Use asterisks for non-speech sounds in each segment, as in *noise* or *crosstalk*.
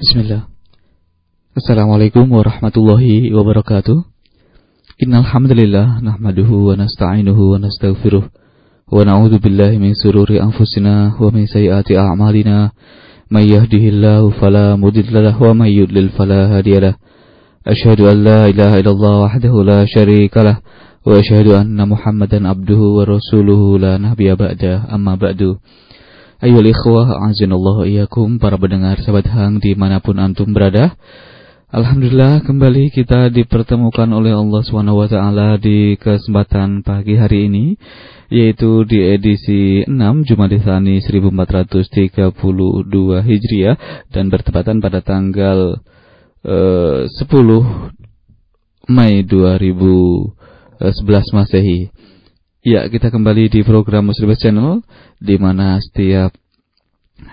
Bismillah. Assalamualaikum warahmatullahi wabarakatuh. Innal hamdalillah nahmaduhu wa nasta'inuhu wa nastaghfiruh wa na'udzu billahi min sururi anfusina wa min sayyiati a'malina may yahdihillahu fala wa may yudlil fala hadiyalah. Asyhadu an la ilaha illallah wahdahu la syarika lah wa asyhadu anna Muhammadan abduhu wa rasuluhu la nabiyya ba'da amma ba'du. Ayo ikhwah, azinallahu iyakum, para pendengar sahabat hang di mana pun antum berada. Alhamdulillah kembali kita dipertemukan oleh Allah SWT di kesempatan pagi hari ini, yaitu di edisi 6 Jumat Tsani 1432 Hijriah dan bertepatan pada tanggal uh, 10 Mei 2011 Masehi. Ya, kita kembali di program Muslim Channel di mana setiap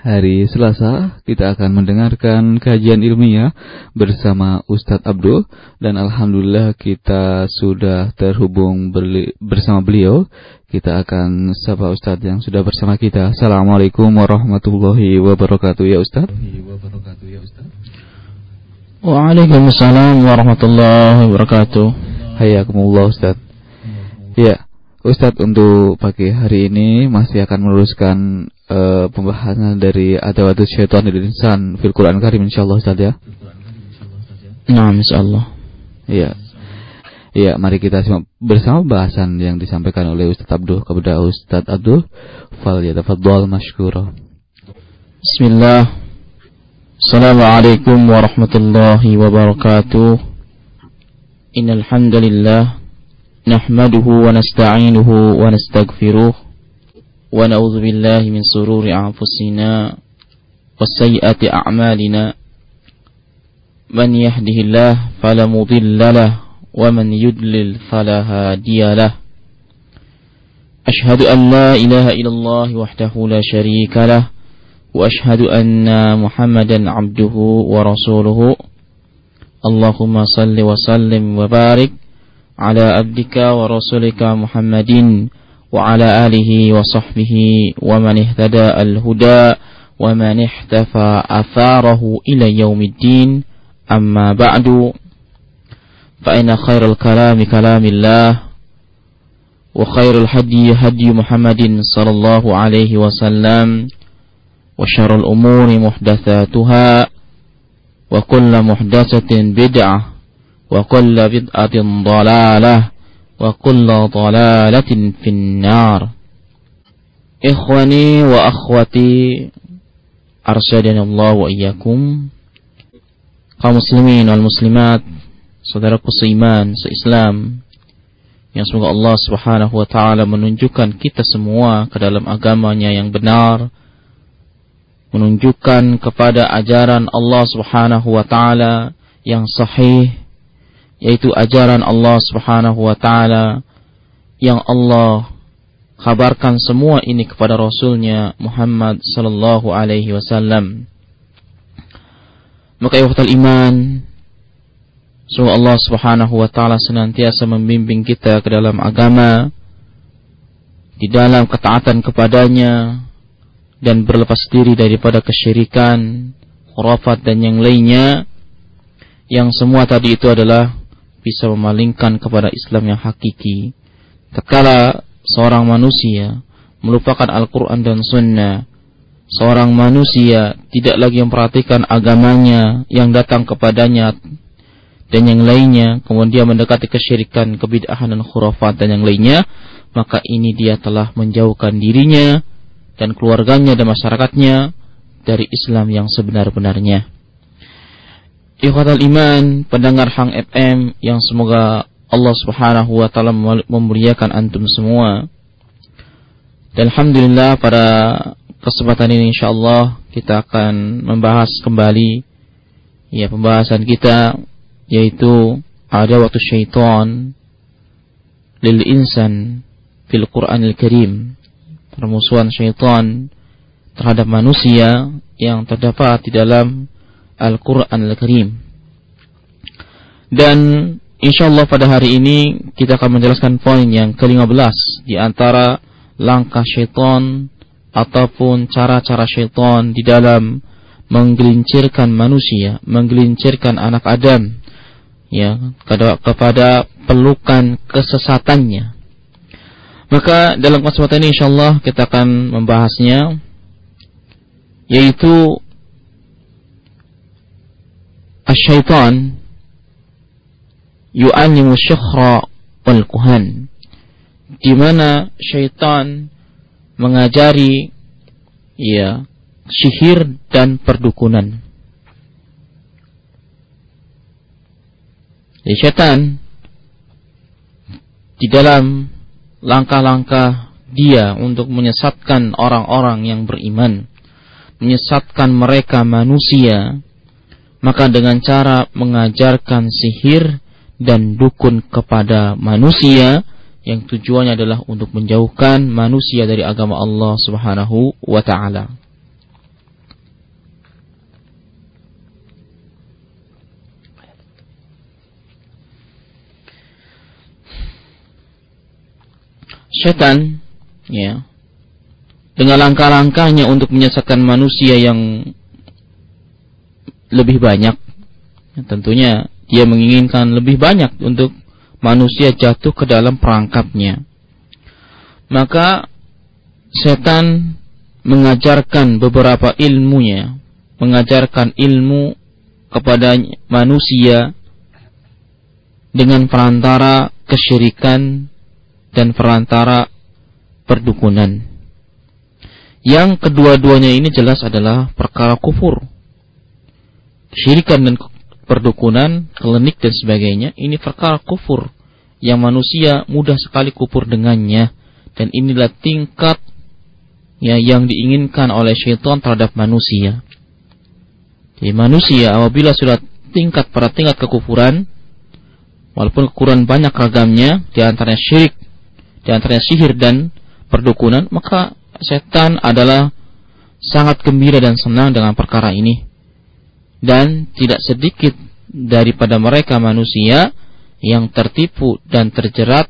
hari Selasa kita akan mendengarkan kajian ilmiah bersama Ustadz Abdul dan alhamdulillah kita sudah terhubung bersama beliau. Kita akan sapa Ustadz yang sudah bersama kita. Assalamualaikum warahmatullahi wabarakatuh ya Ustadz. Waalaikumsalam warahmatullahi wabarakatuh. Hayakumullah Ustadz. Ya, Ustadz untuk pagi hari ini masih akan meluruskan Eh, pembahasan dari adawatu syaitan di insan fil Quran Karim insyaallah Ustaz ya. Nah, insyaallah. Iya. Iya, mari kita simak bersama bahasan yang disampaikan oleh Ustaz Abdul kepada Ustaz Abdul. Fal yatafaddal masykura. Bismillah. Assalamualaikum warahmatullahi wabarakatuh. Innal hamdalillah nahmaduhu wa nasta'inuhu wa nastaghfiruh. ونعوذ بالله من سرور أنفسنا وسيئات أعمالنا. من يهده الله فلا مضل له ومن يدلل فلا هادي له. أشهد أن لا إله إلا الله وحده لا شريك له وأشهد أن محمدا عبده ورسوله. اللهم صل وسلم وبارك على عبدك ورسولك محمد وعلى آله وصحبه ومن اهتدى الهدى ومن احتفى أثاره إلى يوم الدين. أما بعد فإن خير الكلام كلام الله وخير الهدي هدي محمد صلى الله عليه وسلم وشر الأمور محدثاتها وكل محدثة بدعة وكل بدعة ضلالة. وكل ضلالة في النار إخواني وأخواتي أرشدني الله وإياكم kaum muslimin wal muslimat saudaraku seiman seislam yang semoga Allah Subhanahu wa taala menunjukkan kita semua ke dalam agamanya yang benar menunjukkan kepada ajaran Allah Subhanahu wa taala yang sahih yaitu ajaran Allah Subhanahu wa taala yang Allah kabarkan semua ini kepada Rasulnya Muhammad sallallahu alaihi wasallam. Maka ikhwatal iman, semoga Allah Subhanahu wa taala senantiasa membimbing kita ke dalam agama di dalam ketaatan kepadanya dan berlepas diri daripada kesyirikan, khurafat dan yang lainnya yang semua tadi itu adalah bisa memalingkan kepada Islam yang hakiki. Tatkala seorang manusia melupakan Al-Quran dan Sunnah, seorang manusia tidak lagi memperhatikan agamanya yang datang kepadanya dan yang lainnya, kemudian mendekati kesyirikan, kebid'ahan dan khurafat dan yang lainnya, maka ini dia telah menjauhkan dirinya dan keluarganya dan masyarakatnya dari Islam yang sebenar-benarnya. Ikhwatal iman, pendengar Hang FM yang semoga Allah Subhanahu wa taala memuliakan antum semua. Dan alhamdulillah pada kesempatan ini insyaallah kita akan membahas kembali ya pembahasan kita yaitu ada waktu syaitan lil insan fil Qur'anil Karim. Permusuhan syaitan terhadap manusia yang terdapat di dalam Al-Quran Al-Karim. Dan insya Allah pada hari ini kita akan menjelaskan poin yang ke-15 di antara langkah syaitan ataupun cara-cara syaitan di dalam menggelincirkan manusia, menggelincirkan anak Adam ya kepada pelukan kesesatannya. Maka dalam kesempatan ini insyaallah kita akan membahasnya yaitu asyaitan yu'allimu syukhra wal kuhan di mana syaitan mengajari ya sihir dan perdukunan. Jadi syaitan di dalam langkah-langkah dia untuk menyesatkan orang-orang yang beriman, menyesatkan mereka manusia, maka dengan cara mengajarkan sihir dan dukun kepada manusia yang tujuannya adalah untuk menjauhkan manusia dari agama Allah Subhanahu wa taala. Setan ya dengan langkah-langkahnya untuk menyesatkan manusia yang lebih banyak tentunya dia menginginkan lebih banyak untuk manusia jatuh ke dalam perangkapnya maka setan mengajarkan beberapa ilmunya mengajarkan ilmu kepada manusia dengan perantara kesyirikan dan perantara perdukunan. Yang kedua-duanya ini jelas adalah perkara kufur. Syirikan dan perdukunan, klinik dan sebagainya, ini perkara kufur yang manusia mudah sekali kufur dengannya dan inilah tingkat ya yang diinginkan oleh syaitan terhadap manusia. Jadi manusia apabila sudah tingkat pada tingkat kekufuran, walaupun kekufuran banyak ragamnya, di antaranya syirik, di antaranya sihir dan perdukunan, maka setan adalah sangat gembira dan senang dengan perkara ini. Dan tidak sedikit daripada mereka manusia yang tertipu dan terjerat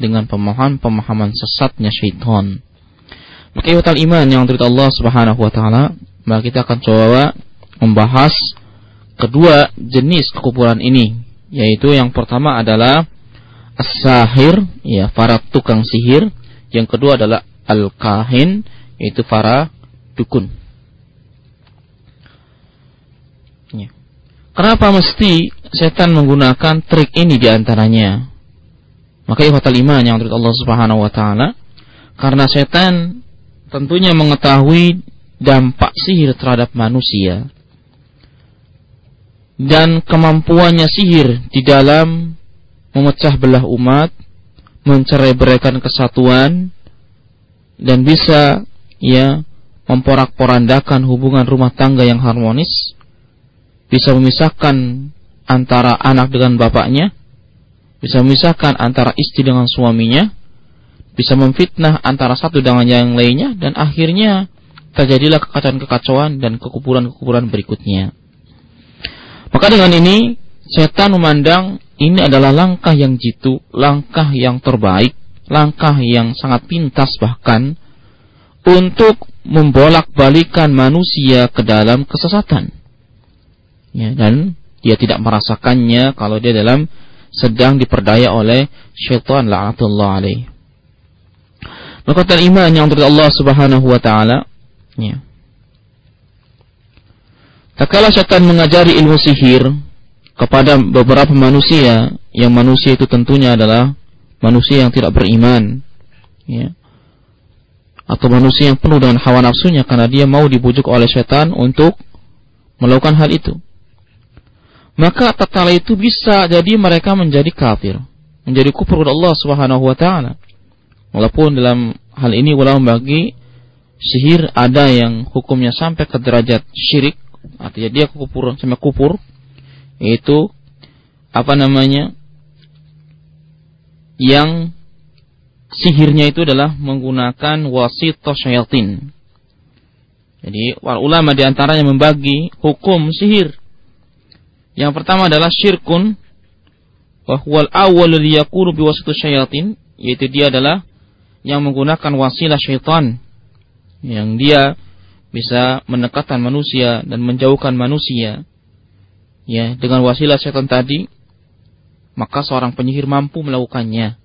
dengan pemahaman-pemahaman sesatnya syaitan. Maka iwatal iman yang dari Allah Subhanahu wa taala, maka kita akan coba membahas kedua jenis kekufuran ini, yaitu yang pertama adalah as-sahir ya para tukang sihir yang kedua adalah al-kahin yaitu para dukun ya. Kenapa mesti setan menggunakan trik ini di antaranya maka ikhwatal iman yang menurut Allah Subhanahu wa taala karena setan tentunya mengetahui dampak sihir terhadap manusia. Dan kemampuannya sihir di dalam memecah belah umat, mencerai beraikan kesatuan, dan bisa ya memporak-porandakan hubungan rumah tangga yang harmonis, bisa memisahkan antara anak dengan bapaknya, bisa memisahkan antara istri dengan suaminya, bisa memfitnah antara satu dengan yang lainnya, dan akhirnya terjadilah kekacauan-kekacauan dan kekuburan-kekuburan berikutnya. Maka dengan ini setan memandang ini adalah langkah yang jitu, langkah yang terbaik, langkah yang sangat pintas bahkan untuk membolak-balikan manusia ke dalam kesesatan. Ya, dan dia tidak merasakannya kalau dia dalam sedang diperdaya oleh syaitan la'atullah alaih. Maka iman yang dari Allah Subhanahu wa taala ya. Syaitan mengajari ilmu sihir, kepada beberapa manusia yang manusia itu tentunya adalah manusia yang tidak beriman ya atau manusia yang penuh dengan hawa nafsunya karena dia mau dibujuk oleh setan untuk melakukan hal itu maka tatkala itu bisa jadi mereka menjadi kafir menjadi kufur kepada Allah Subhanahu wa taala walaupun dalam hal ini ulama bagi sihir ada yang hukumnya sampai ke derajat syirik artinya dia kufur sampai kufur itu apa namanya yang sihirnya itu adalah menggunakan wasito syaitin. Jadi ulama di antaranya membagi hukum sihir. Yang pertama adalah syirkun wahwal awal liyakunu biwasito syaitin yaitu dia adalah yang menggunakan wasilah syaitan yang dia bisa mendekatkan manusia dan menjauhkan manusia. Ya dengan wasilah setan tadi maka seorang penyihir mampu melakukannya.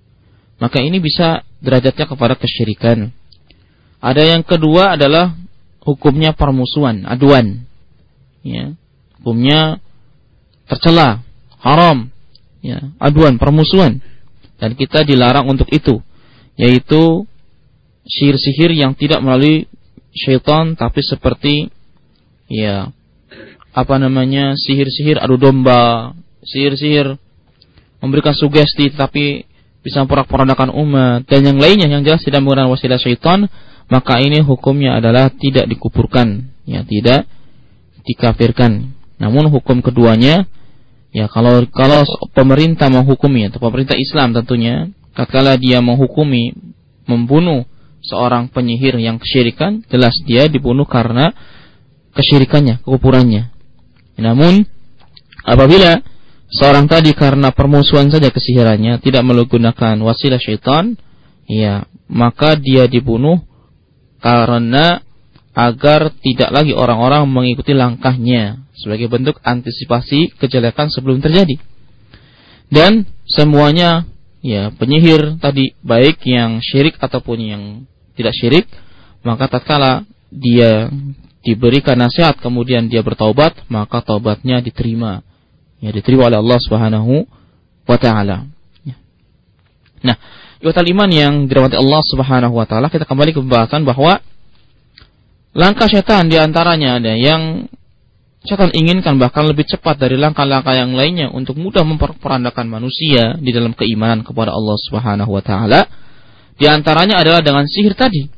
Maka ini bisa derajatnya kepada kesyirikan. Ada yang kedua adalah hukumnya permusuhan aduan. Ya hukumnya tercela haram ya aduan permusuhan. Dan kita dilarang untuk itu yaitu sihir-sihir yang tidak melalui syaitan tapi seperti ya apa namanya sihir-sihir adu domba, sihir-sihir memberikan sugesti tapi bisa memporak-porandakan umat. Dan yang lainnya yang jelas tidak menggunakan wasilah syaitan maka ini hukumnya adalah tidak dikupurkan ya tidak dikafirkan. Namun hukum keduanya ya kalau kalau pemerintah menghukumi atau pemerintah Islam tentunya tatkala dia menghukumi membunuh seorang penyihir yang kesyirikan, jelas dia dibunuh karena kesyirikannya, kekufurannya. Namun apabila seorang tadi karena permusuhan saja kesihirannya, tidak menggunakan wasilah syaitan, ya, maka dia dibunuh karena agar tidak lagi orang-orang mengikuti langkahnya sebagai bentuk antisipasi kejelekan sebelum terjadi. Dan semuanya ya penyihir tadi baik yang syirik ataupun yang tidak syirik maka tatkala dia diberikan nasihat kemudian dia bertaubat maka taubatnya diterima ya diterima oleh Allah Subhanahu wa taala ya. nah iwatal iman yang dirahmati Allah Subhanahu wa taala kita kembali ke pembahasan bahwa langkah setan di antaranya ada yang Setan inginkan bahkan lebih cepat dari langkah-langkah yang lainnya untuk mudah memperandakan manusia di dalam keimanan kepada Allah Subhanahu wa taala. Di antaranya adalah dengan sihir tadi.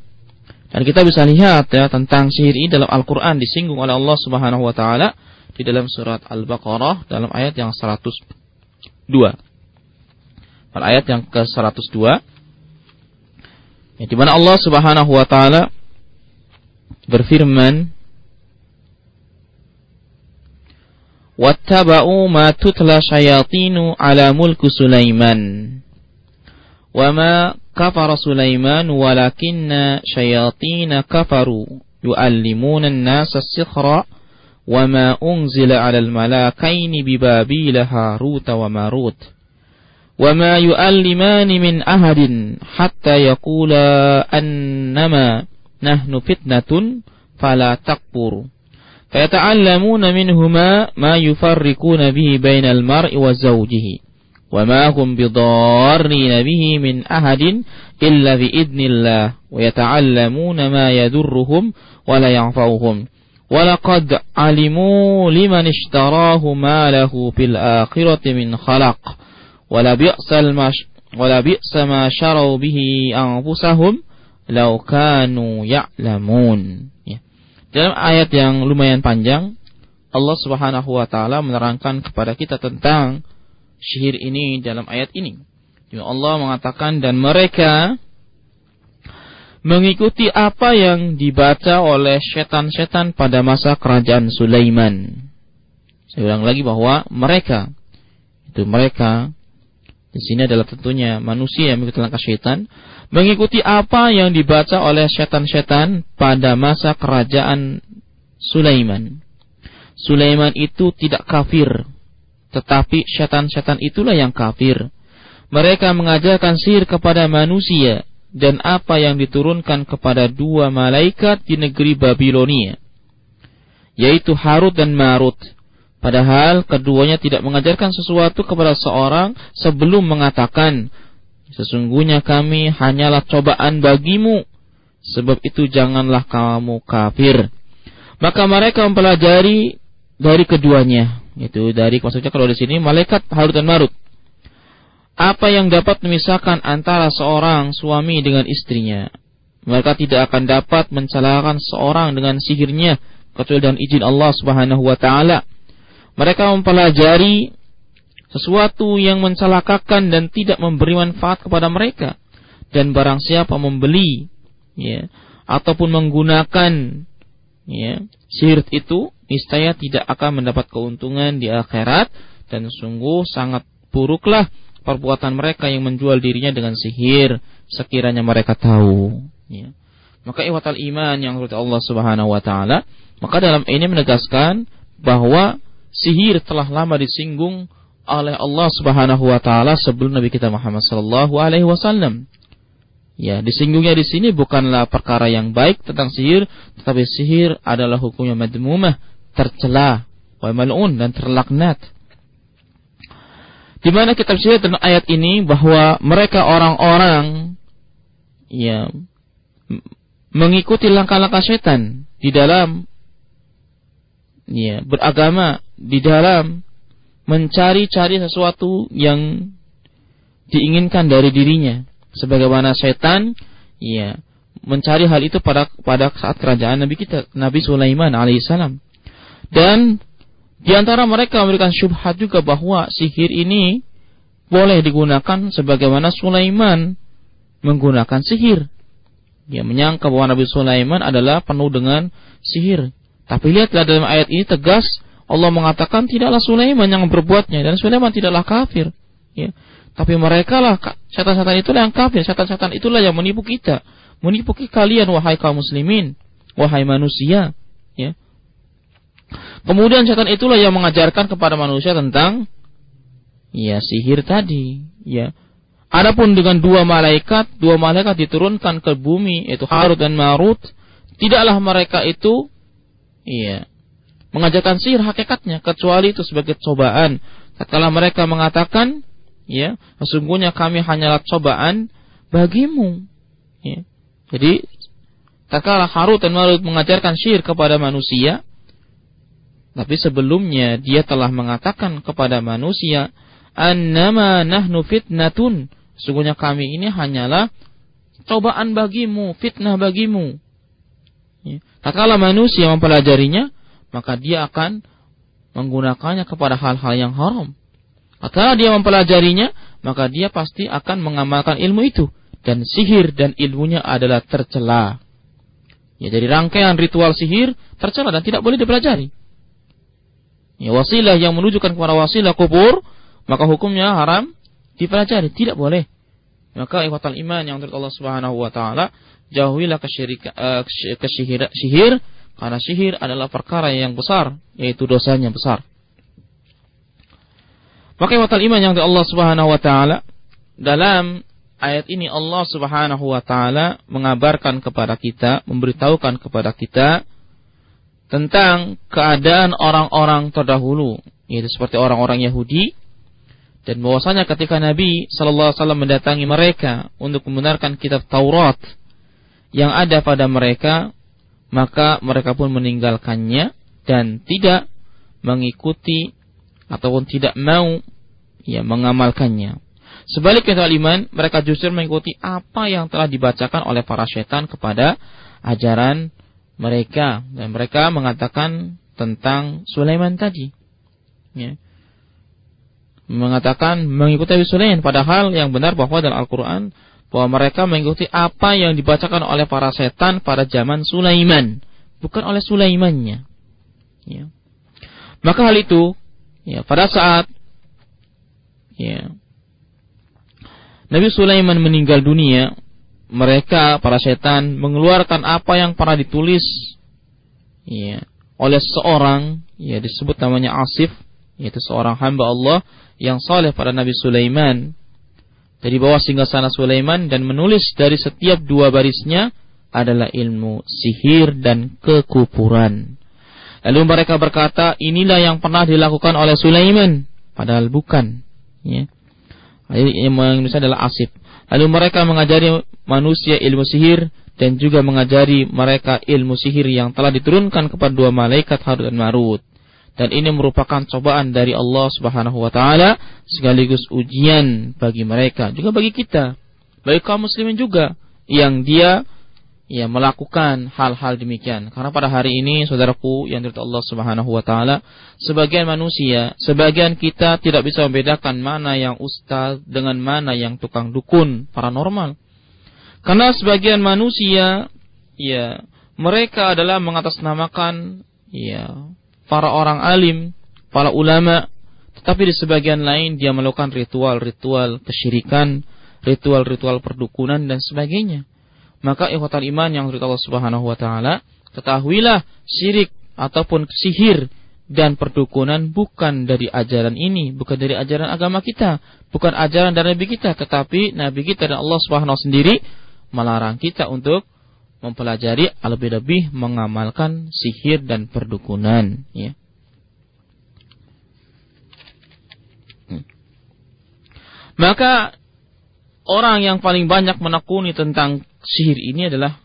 Dan kita bisa lihat ya tentang sihir ini dalam Al-Qur'an disinggung oleh Allah Subhanahu wa taala di dalam surat Al-Baqarah dalam ayat yang 102. Pada ayat yang ke-102 ya, di mana Allah Subhanahu wa taala berfirman واتبعوا ما تتلى شياطين على ملك سليمان وما كفر سليمان ولكن شياطين كفروا يؤلمون الناس السخر وما أنزل على الملاكين ببابيل هاروت وماروت وما يؤلمان من أحد حتى يقولا أنما نحن فتنة فلا تكفر. فيتعلمون منهما ما يفرقون به بين المرء وزوجه وما هم بضارين به من أحد إلا بإذن الله. ويتعلمون ما يدرهم ولا ينفعهم. ولقد علموا لمن اشتراه ما له في الآخرة من خلق ولبئس, المش ولبئس ما شروا به أنفسهم Laukanu ya ya'lamun. Dalam ayat yang lumayan panjang, Allah Subhanahu wa taala menerangkan kepada kita tentang syihir ini dalam ayat ini. Jadi Allah mengatakan dan mereka mengikuti apa yang dibaca oleh setan-setan pada masa kerajaan Sulaiman. Saya ulang lagi bahwa mereka itu mereka di sini adalah tentunya manusia yang mengikuti langkah setan mengikuti apa yang dibaca oleh setan-setan pada masa kerajaan Sulaiman. Sulaiman itu tidak kafir, tetapi setan-setan itulah yang kafir. Mereka mengajarkan sihir kepada manusia dan apa yang diturunkan kepada dua malaikat di negeri Babilonia, yaitu Harut dan Marut. Padahal keduanya tidak mengajarkan sesuatu kepada seorang sebelum mengatakan Sesungguhnya kami hanyalah cobaan bagimu, sebab itu janganlah kamu kafir. Maka mereka mempelajari dari keduanya, itu dari maksudnya kalau di sini malaikat Harut dan Marut. Apa yang dapat memisahkan antara seorang suami dengan istrinya? Mereka tidak akan dapat mencelakan seorang dengan sihirnya kecuali dengan izin Allah Subhanahu wa taala. Mereka mempelajari sesuatu yang mencelakakan dan tidak memberi manfaat kepada mereka dan barang siapa membeli ya ataupun menggunakan ya sihir itu niscaya tidak akan mendapat keuntungan di akhirat dan sungguh sangat buruklah perbuatan mereka yang menjual dirinya dengan sihir sekiranya mereka tahu ya. Maka iwatal iman yang menurut Allah Subhanahu wa taala, maka dalam ini menegaskan bahwa sihir telah lama disinggung oleh Allah Subhanahu wa taala sebelum Nabi kita Muhammad sallallahu alaihi wasallam. Ya, disinggungnya di sini bukanlah perkara yang baik tentang sihir, tetapi sihir adalah hukumnya madmumah, tercela, wa mal'un dan terlaknat. Di mana kita lihat dalam ayat ini bahwa mereka orang-orang ya mengikuti langkah-langkah setan di dalam ya beragama di dalam mencari-cari sesuatu yang diinginkan dari dirinya sebagaimana setan ya mencari hal itu pada pada saat kerajaan Nabi kita Nabi Sulaiman alaihissalam dan di antara mereka memberikan syubhat juga bahwa sihir ini boleh digunakan sebagaimana Sulaiman menggunakan sihir. Dia menyangka bahwa Nabi Sulaiman adalah penuh dengan sihir. Tapi lihatlah dalam ayat ini tegas Allah mengatakan tidaklah Sulaiman yang berbuatnya dan Sulaiman tidaklah kafir. Ya. Tapi mereka lah setan-setan itulah yang kafir, setan-setan itulah yang menipu kita, menipu kalian wahai kaum muslimin, wahai manusia. Ya. Kemudian setan itulah yang mengajarkan kepada manusia tentang ya sihir tadi, ya. Adapun dengan dua malaikat, dua malaikat diturunkan ke bumi yaitu Harut dan Marut, tidaklah mereka itu iya mengajarkan sihir hakikatnya kecuali itu sebagai cobaan. Setelah mereka mengatakan, ya, sesungguhnya kami hanyalah cobaan bagimu. Ya. Jadi, tatkala Harut dan Marut mengajarkan sihir kepada manusia, tapi sebelumnya dia telah mengatakan kepada manusia, annama nahnu fitnatun. Sungguhnya kami ini hanyalah cobaan bagimu, fitnah bagimu. Ya. Tak kala manusia mempelajarinya, maka dia akan menggunakannya kepada hal-hal yang haram. Kala dia mempelajarinya, maka dia pasti akan mengamalkan ilmu itu. Dan sihir dan ilmunya adalah tercela. Ya, jadi rangkaian ritual sihir tercela dan tidak boleh dipelajari. Ya, wasilah yang menunjukkan kepada wasilah kubur, maka hukumnya haram dipelajari, tidak boleh. Maka ikhwatal iman yang menurut Allah Subhanahu wa jauhilah kesyirika, uh, karena sihir adalah perkara yang besar, yaitu dosanya besar. Maka ikhwatal iman yang menurut Allah Subhanahu wa taala dalam ayat ini Allah Subhanahu wa taala mengabarkan kepada kita, memberitahukan kepada kita tentang keadaan orang-orang terdahulu, yaitu seperti orang-orang Yahudi dan bahwasanya ketika Nabi Shallallahu Alaihi Wasallam mendatangi mereka untuk membenarkan kitab Taurat yang ada pada mereka, maka mereka pun meninggalkannya dan tidak mengikuti ataupun tidak mau ya mengamalkannya. Sebaliknya iman, mereka justru mengikuti apa yang telah dibacakan oleh para setan kepada ajaran mereka dan mereka mengatakan tentang Sulaiman tadi. Ya. Mengatakan mengikuti Sulaiman padahal yang benar bahwa dalam Al-Qur'an bahwa mereka mengikuti apa yang dibacakan oleh para setan pada zaman Sulaiman, bukan oleh Sulaimannya. Ya. Maka hal itu ya pada saat ya Nabi Sulaiman meninggal dunia, mereka para setan mengeluarkan apa yang pernah ditulis ya oleh seorang ya disebut namanya Asif yaitu seorang hamba Allah yang saleh pada Nabi Sulaiman dari bawah sana Sulaiman dan menulis dari setiap dua barisnya adalah ilmu sihir dan kekupuran. Lalu mereka berkata, inilah yang pernah dilakukan oleh Sulaiman, padahal bukan. Ya. Yang menulisnya adalah Asif. Lalu mereka mengajari manusia ilmu sihir dan juga mengajari mereka ilmu sihir yang telah diturunkan kepada dua malaikat Harut dan Marut. Dan ini merupakan cobaan dari Allah Subhanahu wa taala sekaligus ujian bagi mereka, juga bagi kita, bagi kaum muslimin juga yang dia ya melakukan hal-hal demikian. Karena pada hari ini saudaraku yang dari Allah Subhanahu wa taala, sebagian manusia, sebagian kita tidak bisa membedakan mana yang ustaz dengan mana yang tukang dukun paranormal. Karena sebagian manusia ya mereka adalah mengatasnamakan ya para orang alim, para ulama, tetapi di sebagian lain dia melakukan ritual-ritual kesyirikan, ritual-ritual perdukunan dan sebagainya. Maka ikhwatal iman yang dari Allah Subhanahu wa taala, ketahuilah syirik ataupun sihir dan perdukunan bukan dari ajaran ini, bukan dari ajaran agama kita, bukan ajaran dari nabi kita, tetapi nabi kita dan Allah Subhanahu sendiri melarang kita untuk mempelajari lebih-lebih mengamalkan sihir dan perdukunan, ya. Hmm. Maka orang yang paling banyak menekuni tentang sihir ini adalah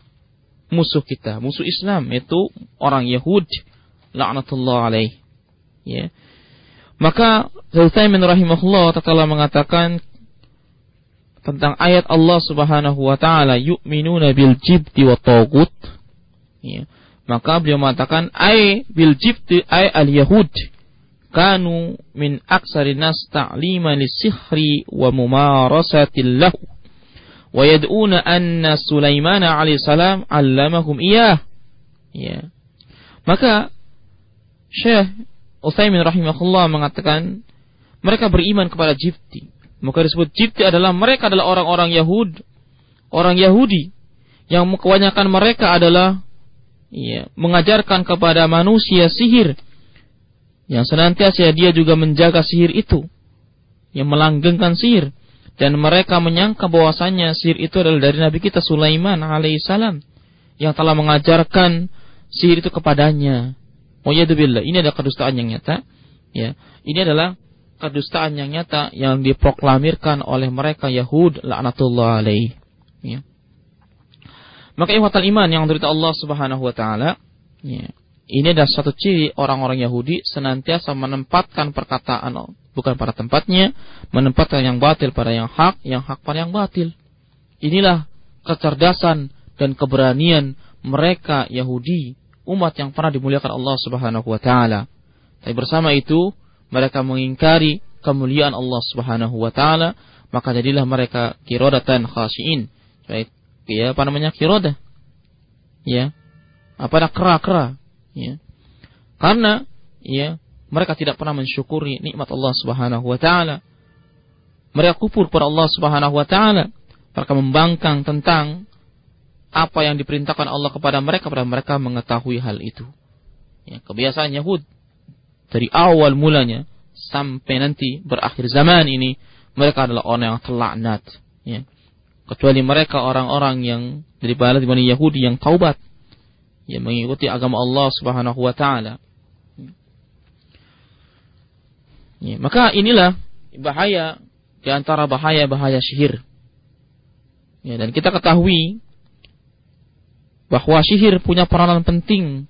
musuh kita, musuh Islam yaitu orang Yahudi laknatullah alaih. Ya. Maka Zulaiman rahimahullah taala mengatakan tentang ayat Allah Subhanahu wa taala yu'minuna bil jibti wa tagut. Ya. Maka beliau mengatakan ay bil jibti ay al yahud kanu min aksari nas ta'liman lisihri wa mumarasatil lahu wa yad'una anna Sulaiman alaihi salam 'allamahum iyah. Ya. Maka Syekh Utsaimin rahimahullah mengatakan mereka beriman kepada Jibti. Maka disebut Jibti adalah mereka adalah orang-orang Yahud, orang Yahudi. Yang kebanyakan mereka adalah ya, mengajarkan kepada manusia sihir. Yang senantiasa dia juga menjaga sihir itu. Yang melanggengkan sihir. Dan mereka menyangka bahwasanya sihir itu adalah dari Nabi kita Sulaiman alaihissalam yang telah mengajarkan sihir itu kepadanya. Wayadubillah. Ini adalah kedustaan yang nyata. Ya, ini adalah kedustaan yang nyata yang diproklamirkan oleh mereka Yahud laknatullah alaih. Ya. Maka ihwatal iman yang derita Allah Subhanahu wa taala, ya. Ini adalah satu ciri orang-orang Yahudi senantiasa menempatkan perkataan bukan pada tempatnya, menempatkan yang batil pada yang hak, yang hak pada yang batil. Inilah kecerdasan dan keberanian mereka Yahudi umat yang pernah dimuliakan Allah Subhanahu wa taala. Tapi bersama itu mereka mengingkari kemuliaan Allah Subhanahu wa taala, maka jadilah mereka kirodatan khasyin. Baik, ya apa namanya kirodah? Ya. Apa ada kera-kera? Ya. Karena ya mereka tidak pernah mensyukuri nikmat Allah Subhanahu wa taala. Mereka kufur pada Allah Subhanahu wa taala. Mereka membangkang tentang apa yang diperintahkan Allah kepada mereka pada mereka mengetahui hal itu. Ya, kebiasaan Yahud dari awal mulanya sampai nanti berakhir zaman ini mereka adalah orang yang terlaknat. Ya. Kecuali mereka orang-orang yang dari bala di Yahudi yang taubat, yang mengikuti agama Allah Subhanahu Wa Taala. Ya, maka inilah bahaya di antara bahaya-bahaya sihir. Ya, dan kita ketahui bahwa sihir punya peranan penting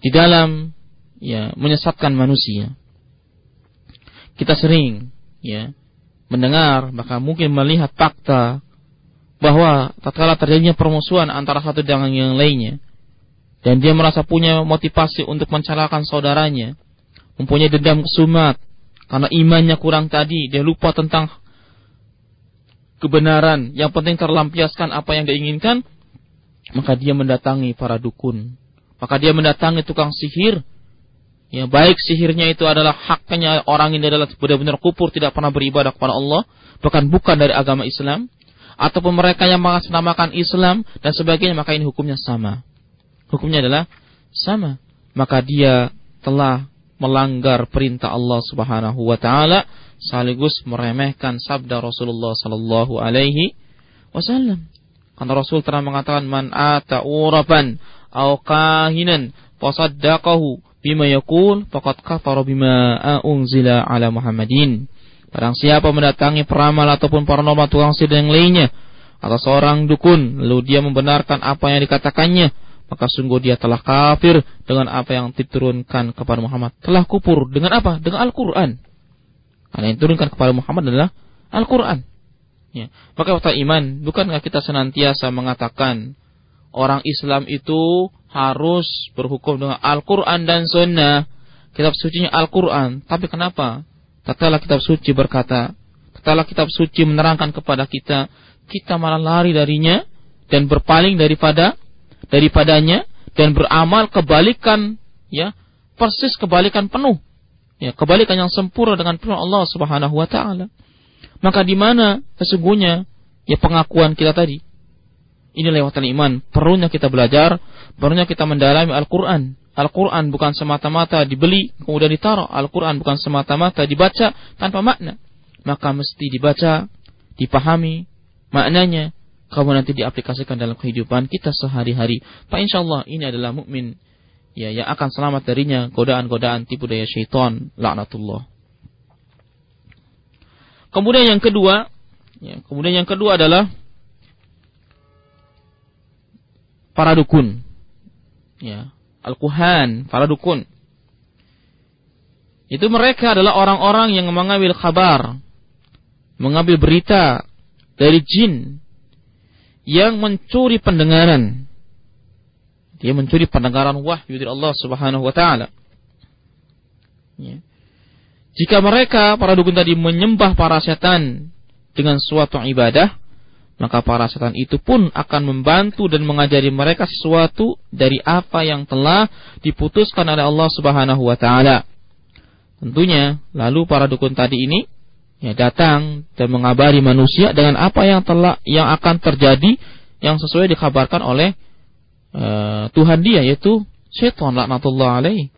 di dalam ya menyesatkan manusia. Kita sering ya mendengar maka mungkin melihat fakta bahwa tatkala terjadinya permusuhan antara satu dengan yang lainnya dan dia merasa punya motivasi untuk mencelakan saudaranya, mempunyai dendam kesumat karena imannya kurang tadi, dia lupa tentang kebenaran, yang penting terlampiaskan apa yang dia inginkan, maka dia mendatangi para dukun. Maka dia mendatangi tukang sihir. Ya, baik sihirnya itu adalah haknya orang ini adalah benar-benar kupur tidak pernah beribadah kepada Allah, bahkan bukan dari agama Islam, ataupun mereka yang mengatasnamakan Islam dan sebagainya, maka ini hukumnya sama. Hukumnya adalah sama. Maka dia telah melanggar perintah Allah Subhanahu wa taala sekaligus meremehkan sabda Rasulullah sallallahu alaihi wasallam. Karena Rasul telah mengatakan man ata urafan au kahinan fasaddaqahu bima yaqul faqad kafara bima unzila ala Muhammadin. Barang siapa mendatangi peramal ataupun paranormal tukang sihir yang lainnya atau seorang dukun lalu dia membenarkan apa yang dikatakannya maka sungguh dia telah kafir dengan apa yang diturunkan kepada Muhammad. Telah kupur dengan apa? Dengan Al-Qur'an. Karena yang diturunkan kepada Muhammad adalah Al-Qur'an. Ya. Maka kata iman, bukankah kita senantiasa mengatakan orang Islam itu harus berhukum dengan Al-Quran dan Sunnah, kitab suci Al-Quran. Tapi kenapa? Tatkala kitab suci berkata, tatkala kitab suci menerangkan kepada kita, kita malah lari darinya dan berpaling daripada daripadanya dan beramal kebalikan ya persis kebalikan penuh ya kebalikan yang sempurna dengan penuh Allah Subhanahu wa taala maka di mana sesungguhnya ya pengakuan kita tadi? Ini lewatan iman. Perlunya kita belajar, perlunya kita mendalami Al-Quran. Al-Quran bukan semata-mata dibeli, kemudian ditaruh. Al-Quran bukan semata-mata dibaca tanpa makna. Maka mesti dibaca, dipahami maknanya, kamu nanti diaplikasikan dalam kehidupan kita sehari-hari. Pak insya Allah ini adalah mukmin ya yang akan selamat darinya godaan-godaan tipu daya syaitan laknatullah. Kemudian yang kedua, ya, kemudian yang kedua adalah para dukun. Ya, al-kuhan, para dukun. Itu mereka adalah orang-orang yang mengambil kabar, mengambil berita dari jin yang mencuri pendengaran. Dia mencuri pendengaran wahyu dari Allah Subhanahu wa taala. Ya. Jika mereka para dukun tadi menyembah para setan dengan suatu ibadah, maka para setan itu pun akan membantu dan mengajari mereka sesuatu dari apa yang telah diputuskan oleh Allah Subhanahu wa taala. Tentunya, lalu para dukun tadi ini ya datang dan mengabari manusia dengan apa yang telah yang akan terjadi yang sesuai dikabarkan oleh uh, Tuhan dia yaitu setan laknatullah alaihi.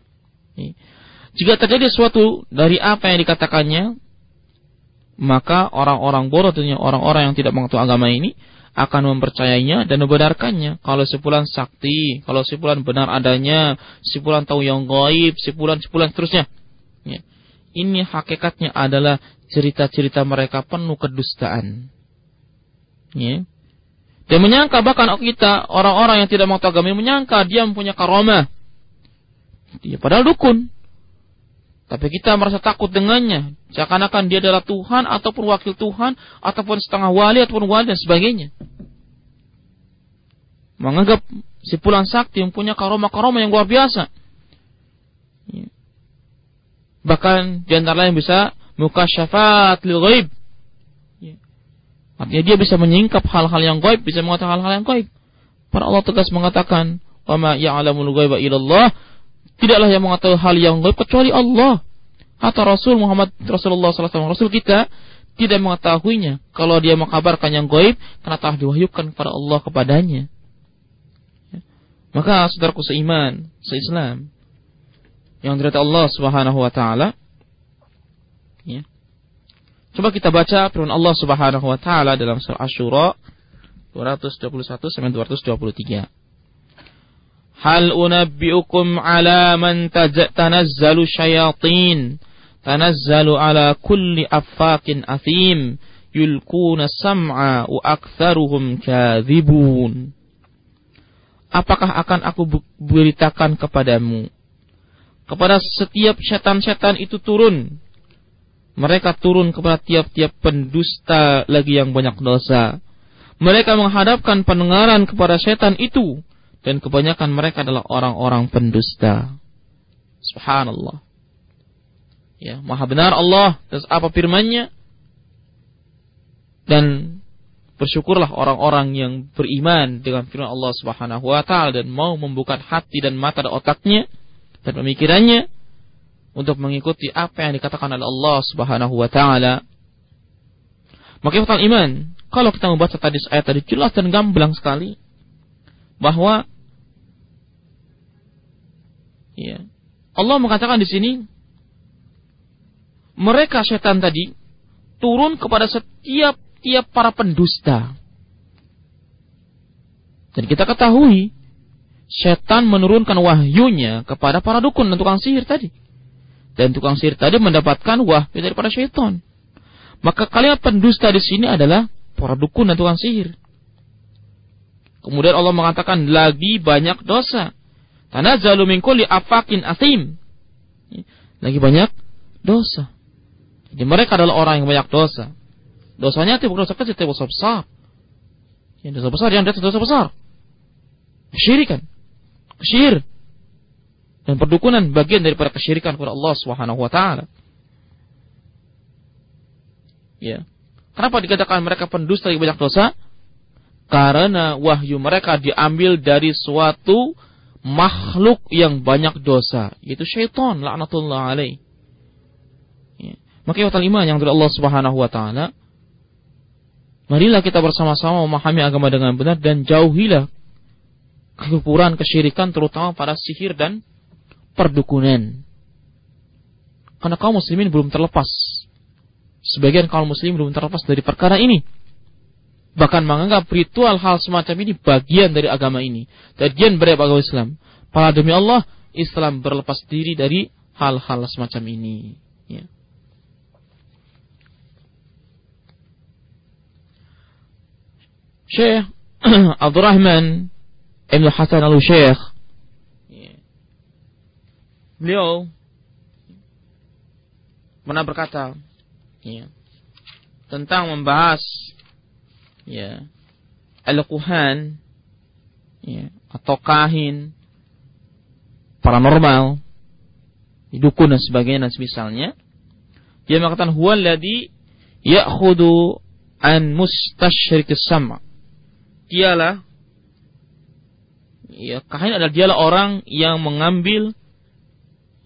Jika terjadi sesuatu dari apa yang dikatakannya, maka orang-orang bodoh tentunya orang-orang yang tidak mengerti agama ini akan mempercayainya dan membenarkannya. Kalau sepulan sakti, kalau sepulan benar adanya, sepulan tahu yang gaib, sepulan sepulan seterusnya. Ya. Ini hakikatnya adalah cerita-cerita mereka penuh kedustaan. Ya. Dan menyangka bahkan kita orang-orang yang tidak mengerti agama menyangka dia mempunyai karomah. Ya, padahal dukun. Tapi kita merasa takut dengannya. Seakan-akan dia adalah Tuhan ataupun wakil Tuhan ataupun setengah wali ataupun wali dan sebagainya. Menganggap si pulang sakti yang punya karoma-karoma yang luar biasa. Ya. Bahkan di antara lain bisa muka syafat lil ghaib. Ya. Artinya dia bisa menyingkap hal-hal yang gaib, bisa mengatakan hal-hal yang gaib. Para Allah tegas mengatakan, "Wa ma ya'lamul ghaiba illallah." Tidaklah yang mengetahui hal yang gaib kecuali Allah. Atau Rasul Muhammad Rasulullah SAW. Rasul kita tidak mengetahuinya. Kalau dia mengkabarkan yang gaib, karena telah diwahyukan kepada Allah kepadanya. Ya. Maka saudaraku seiman, seislam, yang dirata Allah Subhanahu wa taala, ya. Coba kita baca firman Allah Subhanahu wa taala dalam surah Asy-Syura 221 sampai 223. Hal unabbiukum ala man tanazzalu syayatin tanazzalu ala kulli affakin athim. Yulkuna sam'a wa aktsaruhum kadzibun Apakah akan aku beritakan kepadamu? Kepada setiap setan-setan itu turun. Mereka turun kepada tiap-tiap pendusta lagi yang banyak dosa. Mereka menghadapkan pendengaran kepada setan itu dan kebanyakan mereka adalah orang-orang pendusta. Subhanallah. Ya, maha benar Allah atas apa firman-Nya. Dan bersyukurlah orang-orang yang beriman dengan firman Allah Subhanahu wa taala dan mau membuka hati dan mata dan otaknya dan pemikirannya untuk mengikuti apa yang dikatakan oleh Allah Subhanahu wa taala. Maka iman, kalau kita membaca tadi ayat tadi jelas dan gamblang sekali bahwa Ya. Allah mengatakan di sini mereka setan tadi turun kepada setiap tiap para pendusta. Dan kita ketahui setan menurunkan wahyunya kepada para dukun dan tukang sihir tadi. Dan tukang sihir tadi mendapatkan wahyu daripada setan. Maka kalimat pendusta di sini adalah para dukun dan tukang sihir. Kemudian Allah mengatakan lagi banyak dosa. Tanazzalu min kulli afakin athim. Lagi banyak dosa. Jadi mereka adalah orang yang banyak dosa. Dosanya tidak dosa kecil, tidak dosa besar. Yang dosa besar, yang dosa besar. Kesyirikan. Kesyir. Dan perdukunan bagian daripada kesyirikan kepada Allah Subhanahu wa taala. Ya. Kenapa dikatakan mereka pendusta yang banyak dosa? Karena wahyu mereka diambil dari suatu makhluk yang banyak dosa, yaitu syaitan laknatullah alaih. Ya. Maka ya iman yang dari Allah Subhanahu wa taala Marilah kita bersama-sama memahami agama dengan benar dan jauhilah kekufuran, kesyirikan terutama pada sihir dan perdukunan. Karena kaum muslimin belum terlepas. Sebagian kaum muslim belum terlepas dari perkara ini. Bahkan menganggap ritual hal semacam ini bagian dari agama ini. Bagian dari agama Islam. Pada demi Allah, Islam berlepas diri dari hal-hal semacam ini. Ya. Syekh *clears throat* Abdurrahman Ibn Hasan al-Syekh ya. beliau pernah berkata ya, tentang membahas ya. Al-kuhan ya, atau kahin. Paranormal. Dukun dan sebagainya dan semisalnya. Dia mengatakan huwa alladhi ya'khudhu an mustasyrik sama. Dialah ya kahin adalah dialah orang yang mengambil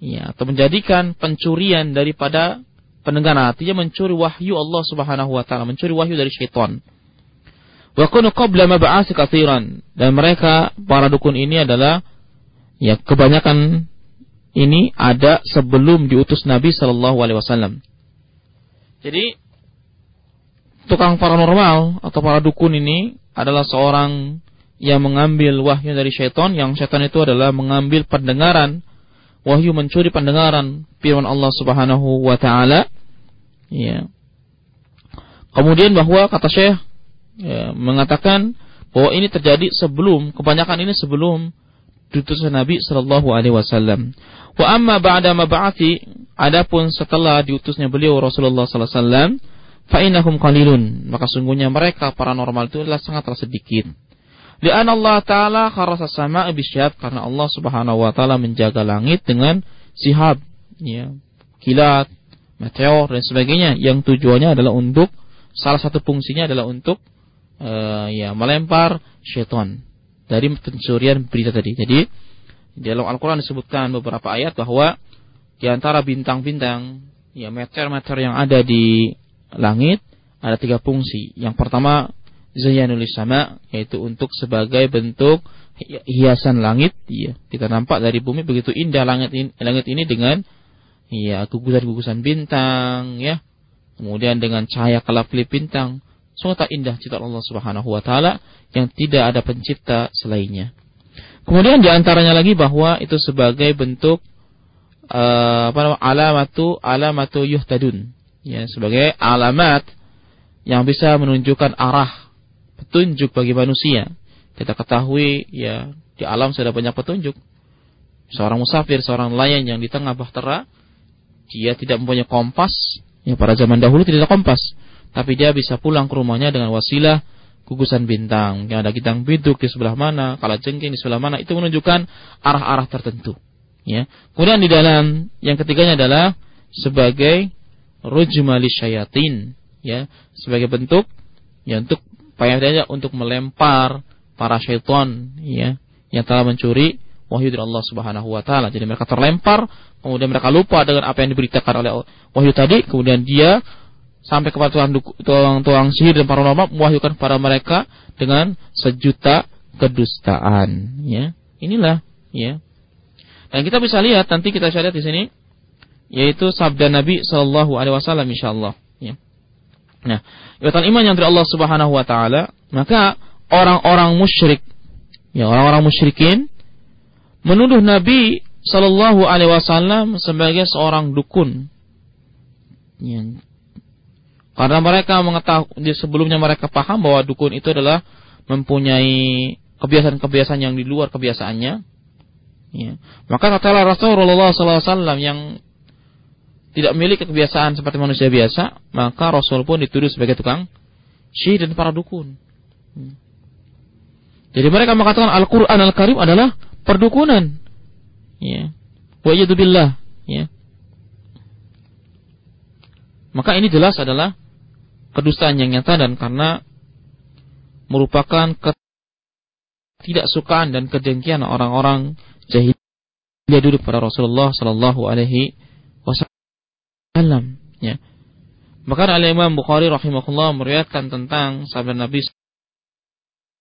ya atau menjadikan pencurian daripada pendengaran artinya mencuri wahyu Allah Subhanahu wa taala mencuri wahyu dari syaitan wa kunu qabla mab'ats katsiran dan mereka para dukun ini adalah ya kebanyakan ini ada sebelum diutus Nabi Shallallahu alaihi wasallam jadi tukang paranormal atau para dukun ini adalah seorang yang mengambil wahyu dari syaitan yang syaitan itu adalah mengambil pendengaran wahyu mencuri pendengaran firman Allah Subhanahu wa taala. Ya. Kemudian bahwa kata Syekh ya, mengatakan bahwa ini terjadi sebelum kebanyakan ini sebelum diutusnya Nabi Shallallahu alaihi wasallam. Wa amma ba'da mab'ati adapun setelah diutusnya beliau Rasulullah sallallahu alaihi wasallam fa innahum qalilun maka sungguhnya mereka paranormal itu adalah sangatlah sedikit. Lian Allah Ta'ala kharasa sama bisyab karena Allah Subhanahu wa taala menjaga langit dengan sihab, ya, kilat, meteor dan sebagainya yang tujuannya adalah untuk salah satu fungsinya adalah untuk uh, ya melempar syaitan dari pencurian berita tadi. Jadi di dalam Al-Qur'an disebutkan beberapa ayat bahwa di antara bintang-bintang ya meteor-meteor yang ada di langit ada tiga fungsi. Yang pertama zayanul sama yaitu untuk sebagai bentuk hiasan langit ya kita nampak dari bumi begitu indah langit ini, langit ini dengan ya gugusan-gugusan bintang ya kemudian dengan cahaya kelap-kelip bintang tak indah ciptaan Allah Subhanahu wa taala yang tidak ada pencipta selainnya kemudian di antaranya lagi bahwa itu sebagai bentuk uh, apa namanya alamatu alamatu yuhtadun ya sebagai alamat yang bisa menunjukkan arah petunjuk bagi manusia. Kita ketahui ya di alam sudah banyak petunjuk. Seorang musafir, seorang nelayan yang di tengah bahtera, dia tidak mempunyai kompas. Ya pada zaman dahulu tidak ada kompas, tapi dia bisa pulang ke rumahnya dengan wasilah gugusan bintang. Yang ada bintang biduk di sebelah mana, kala jengking di sebelah mana, itu menunjukkan arah-arah tertentu. Ya. Kemudian di dalam yang ketiganya adalah sebagai rujmali syayatin, ya, sebagai bentuk ya untuk Payahnya untuk melempar para syaitan ya yang telah mencuri wahyu dari Allah Subhanahu wa taala. Jadi mereka terlempar, kemudian mereka lupa dengan apa yang diberitakan oleh wahyu tadi, kemudian dia sampai kepada tuang tuang, tuang sihir dan para ulama mewahyukan kepada mereka dengan sejuta kedustaan, ya. Inilah, ya. Dan kita bisa lihat nanti kita bisa lihat di sini yaitu sabda Nabi Shallallahu alaihi wasallam insyaallah, ya. Nah, ikatan iman yang dari Allah Subhanahu wa taala, maka orang-orang musyrik, ya orang-orang musyrikin menuduh Nabi Shallallahu alaihi wasallam sebagai seorang dukun. Ya. Karena mereka mengetahui sebelumnya mereka paham bahwa dukun itu adalah mempunyai kebiasaan-kebiasaan yang di luar kebiasaannya. Ya. Maka katalah Rasulullah SAW yang tidak memiliki kebiasaan seperti manusia biasa, maka Rasul pun dituduh sebagai tukang syihir dan para dukun. Hmm. Jadi mereka mengatakan Al-Quran Al-Karim adalah perdukunan. Ya. Wa. Ya. Maka ini jelas adalah kedustaan yang nyata dan karena merupakan ketidaksukaan dan kedengkian orang-orang jahiliyah dulu pada Rasulullah Sallallahu Alaihi Wasallam. Ya. Bahkan Al Imam Bukhari rahimahullah meriwayatkan tentang sabda Nabi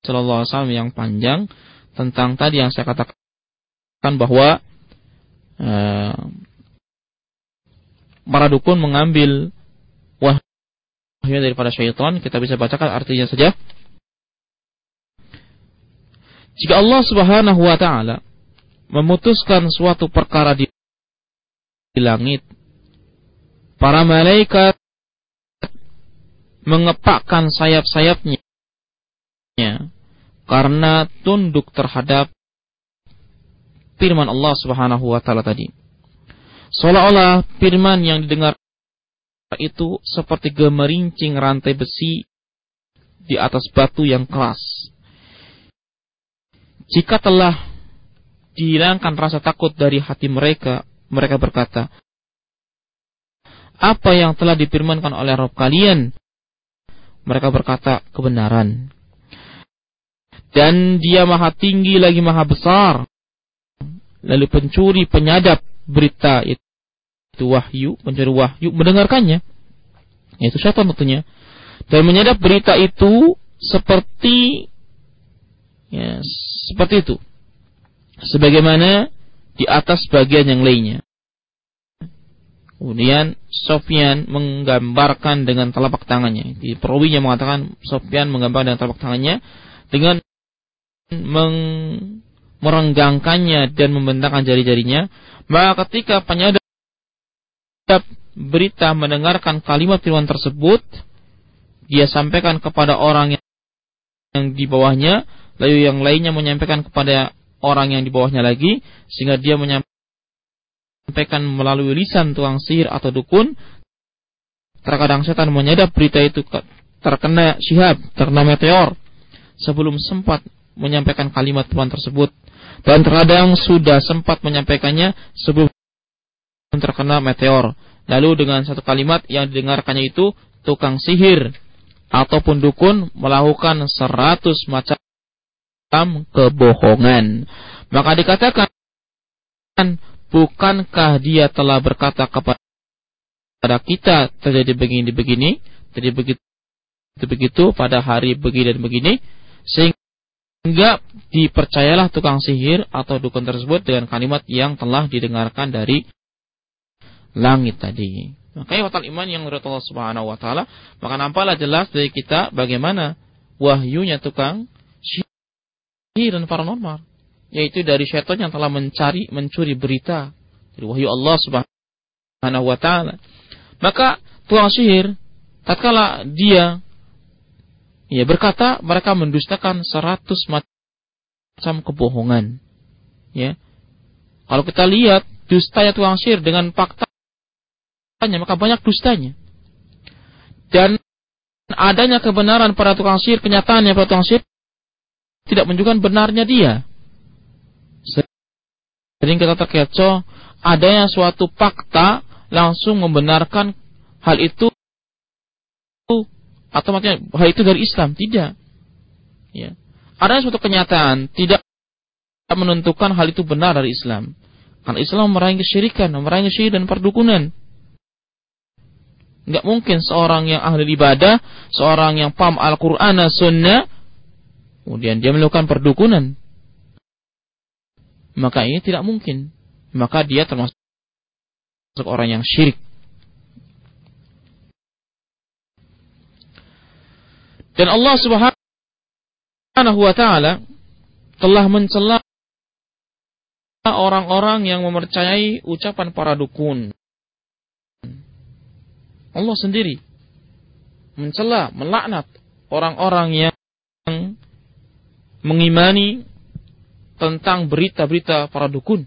Shallallahu Alaihi Wasallam yang panjang tentang tadi yang saya katakan bahwa uh, para dukun mengambil wahyu daripada syaitan. Kita bisa bacakan artinya saja. Jika Allah Subhanahu wa taala memutuskan suatu perkara di langit, para malaikat mengepakkan sayap-sayapnya karena tunduk terhadap firman Allah Subhanahu wa taala tadi. Seolah-olah firman yang didengar itu seperti gemerincing rantai besi di atas batu yang keras. Jika telah dihilangkan rasa takut dari hati mereka, mereka berkata, apa yang telah difirmankan oleh Rabb kalian mereka berkata kebenaran. Dan dia maha tinggi lagi maha besar. Lalu pencuri penyadap berita itu, itu wahyu, pencuri wahyu mendengarkannya. Itu syaitan tentunya. Dan menyadap berita itu seperti ya, seperti itu. Sebagaimana di atas bagian yang lainnya. Kemudian Sofyan menggambarkan dengan telapak tangannya. Di perawinya mengatakan Sofyan menggambarkan dengan telapak tangannya dengan meng merenggangkannya dan membentangkan jari-jarinya. Maka ketika penyadap berita mendengarkan kalimat firman tersebut, dia sampaikan kepada orang yang, di bawahnya, lalu yang lainnya menyampaikan kepada orang yang di bawahnya lagi, sehingga dia menyampaikan melalui lisan tukang sihir atau dukun, terkadang setan menyadap berita itu terkena syihab, terkena meteor, sebelum sempat menyampaikan kalimat Tuhan tersebut. Dan terkadang sudah sempat menyampaikannya sebelum terkena meteor. Lalu dengan satu kalimat yang didengarkannya itu, tukang sihir ataupun dukun melakukan seratus macam kebohongan. Maka dikatakan bukankah dia telah berkata kepada kita terjadi begini-begini, terjadi begitu begitu pada hari begini dan begini, sehingga dipercayalah tukang sihir atau dukun tersebut dengan kalimat yang telah didengarkan dari langit tadi. Makanya watal iman yang menurut Allah Subhanahu wa taala, maka nampaklah jelas dari kita bagaimana wahyunya tukang sihir dan paranormal yaitu dari syaitan yang telah mencari mencuri berita dari wahyu Allah Subhanahu wa taala. Maka tukang sihir tatkala dia ya berkata mereka mendustakan seratus macam kebohongan. Ya. Kalau kita lihat dustanya tukang sihir dengan faktanya maka banyak dustanya. Dan adanya kebenaran pada tukang sihir, kenyataannya pada tukang sihir tidak menunjukkan benarnya dia. Sering kita terkecoh, adanya suatu fakta langsung membenarkan hal itu atau maksudnya hal itu dari Islam tidak. Ya. Ada suatu kenyataan tidak menentukan hal itu benar dari Islam. Karena Islam memerangi kesyirikan, memerangi syirik dan perdukunan. Enggak mungkin seorang yang ahli ibadah, seorang yang paham Al-Quran dan Sunnah, kemudian dia melakukan perdukunan maka ini tidak mungkin. Maka dia termasuk orang yang syirik. Dan Allah Subhanahu wa taala telah mencela orang-orang yang mempercayai ucapan para dukun. Allah sendiri mencela, melaknat orang-orang yang mengimani tentang berita-berita para dukun.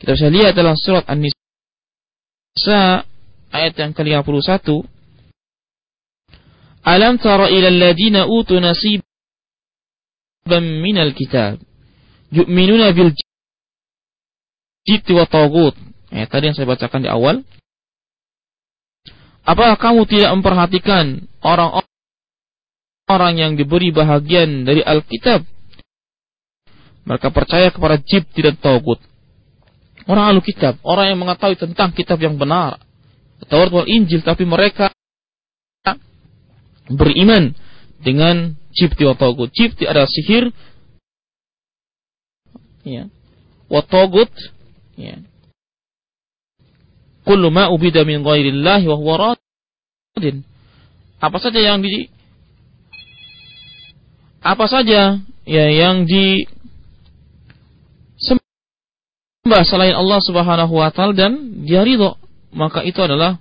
Kita bisa lihat dalam surat An-Nisa ayat yang ke-51. Alam tara ila alladhina utu nasiban minal kitab yu'minuna bil jibti wa tagut. Eh, tadi yang saya bacakan di awal. Apakah kamu tidak memperhatikan orang-orang orang yang diberi bahagian dari Alkitab. Mereka percaya kepada jib tidak taugut. Orang Alkitab, orang yang mengetahui tentang kitab yang benar. Taurat wal Injil tapi mereka beriman dengan cipti wa tagut. Cipti adalah sihir ya. Wa tagut ya. Kullu ma ubida min ghairillahi wa huwa radin. Apa saja yang di apa saja ya yang di sembah selain Allah Subhanahu wa taala dan dia ridho, maka itu adalah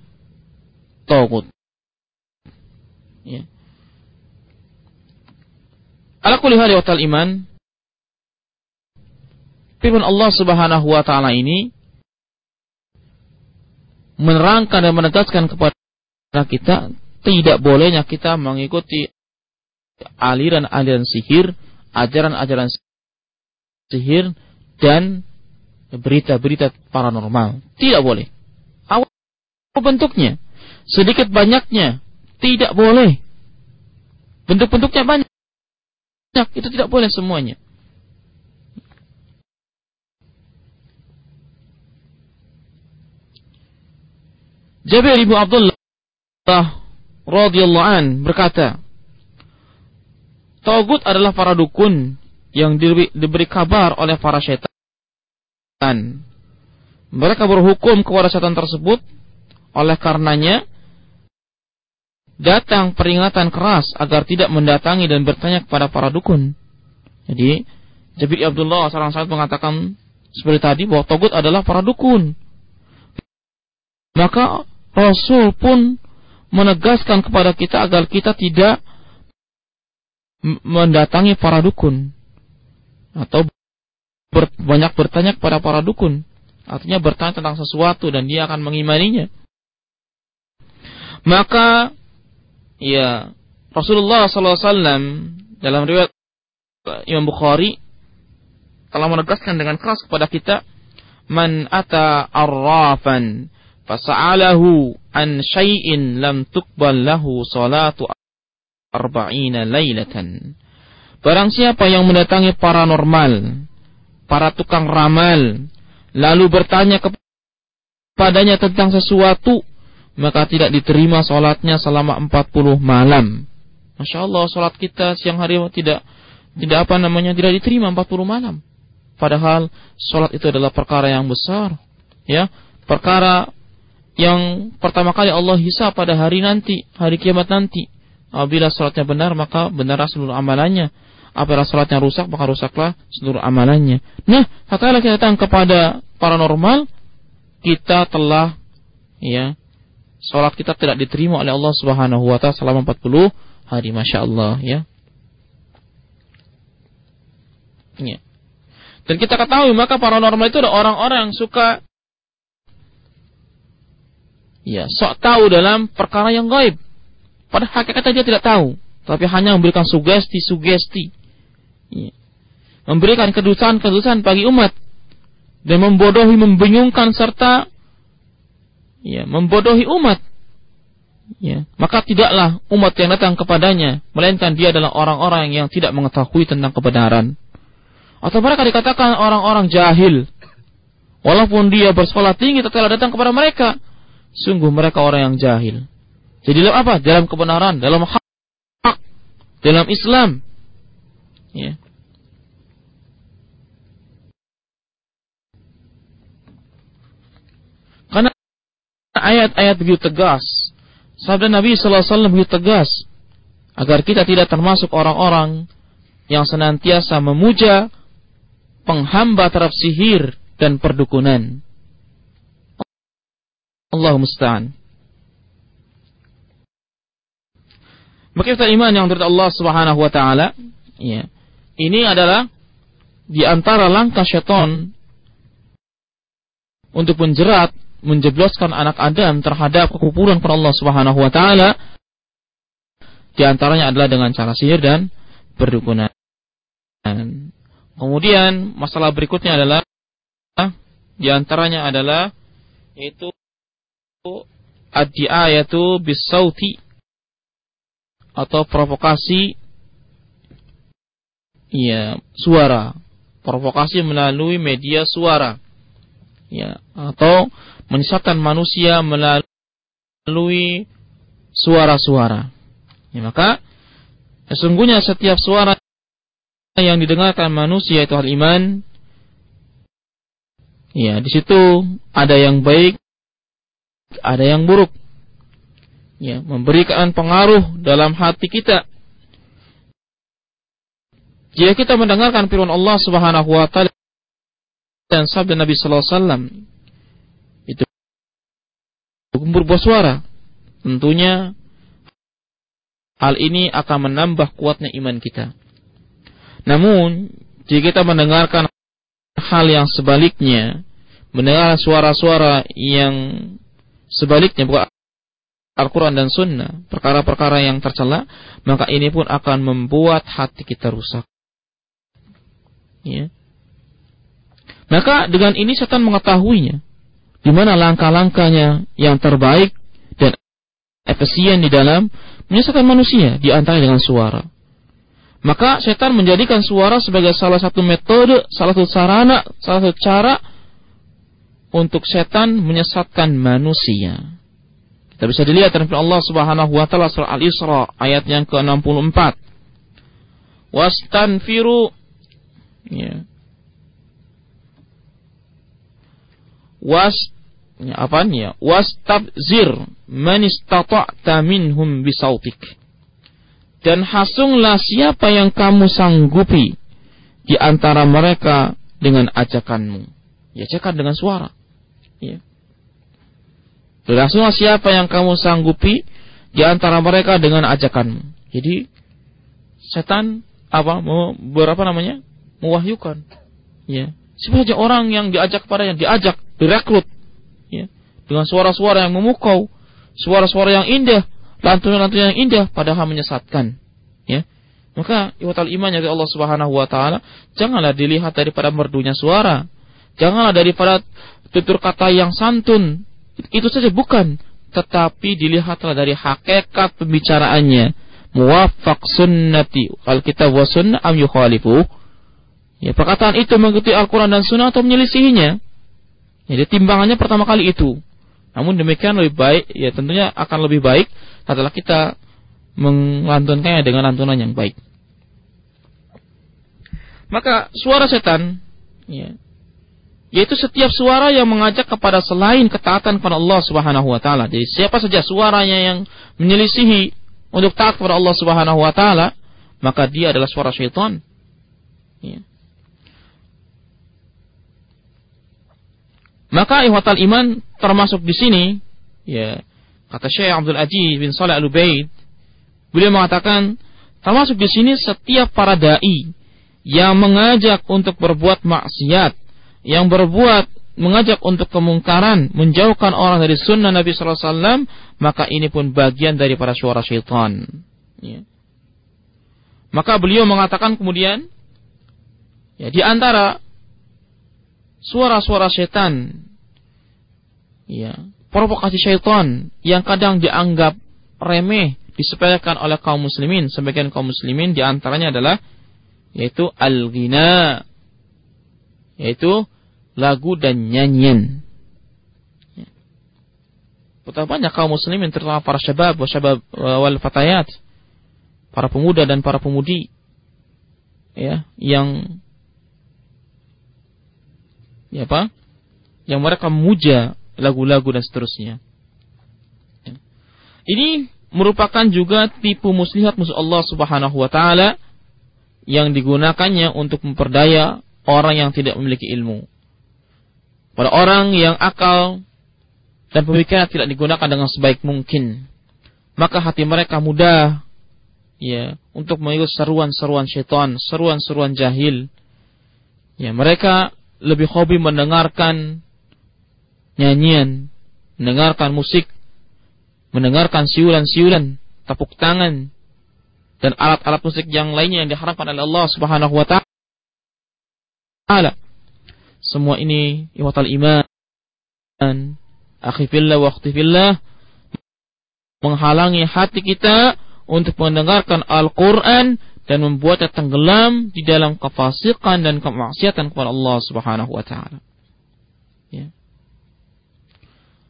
tagut. Ya. Ala kulli hal iman firman Allah Subhanahu wa taala ini menerangkan dan menegaskan kepada kita tidak bolehnya kita mengikuti aliran-aliran sihir, ajaran-ajaran sihir dan berita-berita paranormal. Tidak boleh. Apa bentuknya? Sedikit banyaknya tidak boleh. Bentuk-bentuknya banyak. Itu tidak boleh semuanya. Jabir ibu Abdullah radhiyallahu an berkata, Togut adalah para dukun yang diberi, diberi kabar oleh para setan. Mereka berhukum kepada setan tersebut oleh karenanya datang peringatan keras agar tidak mendatangi dan bertanya kepada para dukun. Jadi Jabir Abdullah seorang sahabat mengatakan seperti tadi bahwa togut adalah para dukun. Maka Rasul pun menegaskan kepada kita agar kita tidak mendatangi para dukun atau ber, banyak bertanya kepada para dukun. Artinya bertanya tentang sesuatu dan dia akan mengimaninya. Maka ya Rasulullah SAW dalam riwayat Imam Bukhari telah menegaskan dengan keras kepada kita man ata arrafan fasa'alahu an syai'in lam tuqbal lahu salatu arba'ina lailatan. Barang siapa yang mendatangi paranormal, para tukang ramal, lalu bertanya kepadanya tentang sesuatu, maka tidak diterima sholatnya selama 40 malam. Masya Allah, sholat kita siang hari tidak tidak apa namanya tidak diterima 40 malam. Padahal sholat itu adalah perkara yang besar, ya, perkara yang pertama kali Allah hisab pada hari nanti, hari kiamat nanti. Apabila salatnya benar, maka benarlah seluruh amalannya. Apabila salatnya rusak, maka rusaklah seluruh amalannya. Nah, tatkala kita datang kepada paranormal, kita telah ya salat kita tidak diterima oleh Allah Subhanahu wa taala selama 40 hari, Masya Allah ya. Ya. Dan kita ketahui maka paranormal itu adalah orang-orang yang suka ya sok tahu dalam perkara yang gaib. Pada hakikatnya dia tidak tahu, tapi hanya memberikan sugesti-sugesti. Ya. Memberikan kedusan-kedusan bagi umat dan membodohi, membingungkan serta ya, membodohi umat. Ya, maka tidaklah umat yang datang kepadanya, melainkan dia adalah orang-orang yang tidak mengetahui tentang kebenaran. Atau mereka dikatakan orang-orang jahil. Walaupun dia bersekolah tinggi, tetaplah datang kepada mereka Sungguh mereka orang yang jahil. Jadi dalam apa? Dalam kebenaran, dalam hak, dalam Islam. Ya. Karena ayat-ayat begitu tegas. Sabda Nabi Sallallahu Alaihi Wasallam begitu tegas. Agar kita tidak termasuk orang-orang yang senantiasa memuja penghamba terhadap sihir dan perdukunan. Allah musta'an. Maka kita iman yang dari Allah Subhanahu wa taala, ya. Ini adalah di antara langkah syaitan untuk menjerat, menjebloskan anak Adam terhadap kekufuran kepada Allah Subhanahu wa taala. Di antaranya adalah dengan cara sihir dan perdukunan. Kemudian masalah berikutnya adalah di antaranya adalah itu ad-di'ayatu bisauti atau provokasi. Ya suara. Provokasi melalui media suara. Ya atau menyesatkan manusia melalui suara-suara. Ya, maka sesungguhnya setiap suara yang didengarkan manusia itu hal iman. Ya di situ ada yang baik ada yang buruk. Ya memberikan pengaruh dalam hati kita. Jika kita mendengarkan firman Allah Subhanahu wa taala dan sabda Nabi sallallahu alaihi wasallam itu berbuah suara. Tentunya hal ini akan menambah kuatnya iman kita. Namun, jika kita mendengarkan hal yang sebaliknya, mendengar suara-suara yang sebaliknya bukan Al-Quran dan Sunnah, perkara-perkara yang tercela, maka ini pun akan membuat hati kita rusak. Ya. Maka dengan ini setan mengetahuinya, di mana langkah-langkahnya yang terbaik dan efisien di dalam menyesatkan manusia di antara dengan suara. Maka setan menjadikan suara sebagai salah satu metode, salah satu sarana, salah satu cara untuk setan menyesatkan manusia. Kita bisa dilihat dari Allah Subhanahu wa taala surah Al-Isra ayat yang ke-64. Wastanfiru ya. Was ya, apa ya? Wastabzir man istata'ta minhum bisautik dan hasunglah siapa yang kamu sanggupi di antara mereka dengan ajakanmu. Ya, ajakan dengan suara. Hasunglah siapa yang kamu sanggupi di antara mereka dengan ajakanmu. Jadi setan apa mau berapa namanya? mewahyukan. Ya. Siapa saja orang yang diajak kepada yang diajak, direkrut. Ya. Dengan suara-suara yang memukau, suara-suara yang indah, lantunan-lantunan yang indah padahal menyesatkan. Ya. Maka iwatal iman dari Allah Subhanahu wa taala janganlah dilihat daripada merdunya suara. Janganlah daripada tutur kata yang santun. Itu saja bukan, tetapi dilihatlah dari hakikat pembicaraannya. Muwafaq sunnati alkitab wa sunnah am yukhalifu. Ya, perkataan itu mengikuti Al-Quran dan Sunnah atau menyelisihinya. Jadi timbangannya pertama kali itu. Namun demikian lebih baik, ya tentunya akan lebih baik adalah kita melantunkannya dengan lantunan yang baik. Maka suara setan, ya, yaitu setiap suara yang mengajak kepada selain ketaatan kepada Allah Subhanahu wa taala. Jadi siapa saja suaranya yang menyelisihi untuk taat kepada Allah Subhanahu wa taala, maka dia adalah suara syaitan. Ya. Maka ihwatal iman termasuk di sini, ya, Kata Syekh Abdul Aziz bin Saleh Al-Ubaid, beliau mengatakan, termasuk di sini setiap para dai yang mengajak untuk berbuat maksiat, yang berbuat mengajak untuk kemungkaran, menjauhkan orang dari sunnah Nabi Wasallam, maka ini pun bagian daripada suara syaitan. Ya. Maka beliau mengatakan kemudian, ya di antara suara-suara setan, ya provokasi syaitan yang kadang dianggap remeh disepelekan oleh kaum muslimin. Sebagian kaum muslimin di antaranya adalah yaitu al-ghina yaitu lagu dan nyanyian. Ya. Betapa banyak kaum muslimin terutama para syabab, syabab wal fatayat, para pemuda dan para pemudi ya, yang ya apa? Yang mereka memuja lagu-lagu dan seterusnya. Ya. Ini merupakan juga tipu muslihat musuh Allah Subhanahu wa taala yang digunakannya untuk memperdaya orang yang tidak memiliki ilmu. Pada orang yang akal dan pemikiran tidak digunakan dengan sebaik mungkin, maka hati mereka mudah ya untuk mengikut seruan-seruan syaitan, seruan-seruan jahil. Ya, mereka lebih hobi mendengarkan nyanyian, mendengarkan musik, mendengarkan siulan-siulan, tepuk tangan, dan alat-alat musik yang lainnya yang diharapkan oleh Allah Subhanahu wa. Semua ini iwatal iman, akhi fillah wa fillah menghalangi hati kita untuk mendengarkan Al-Qur'an dan membuatnya tenggelam di dalam kefasikan dan kemaksiatan kepada Allah Subhanahu wa taala. Ya.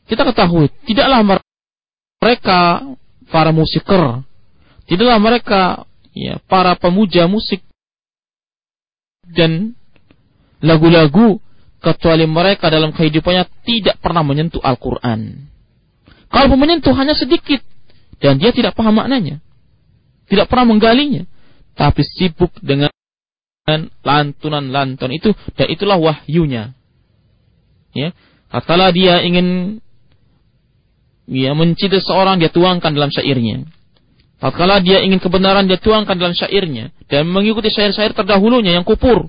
Kita ketahui, tidaklah mereka para musiker, tidaklah mereka ya para pemuja musik dan lagu-lagu kecuali mereka dalam kehidupannya tidak pernah menyentuh Al-Quran. Kalau menyentuh hanya sedikit dan dia tidak paham maknanya, tidak pernah menggalinya, tapi sibuk dengan lantunan-lantunan itu dan itulah wahyunya. Ya, katalah dia ingin ya mencintai seorang dia tuangkan dalam syairnya. Tatkala dia ingin kebenaran dia tuangkan dalam syairnya dan mengikuti syair-syair terdahulunya yang kupur.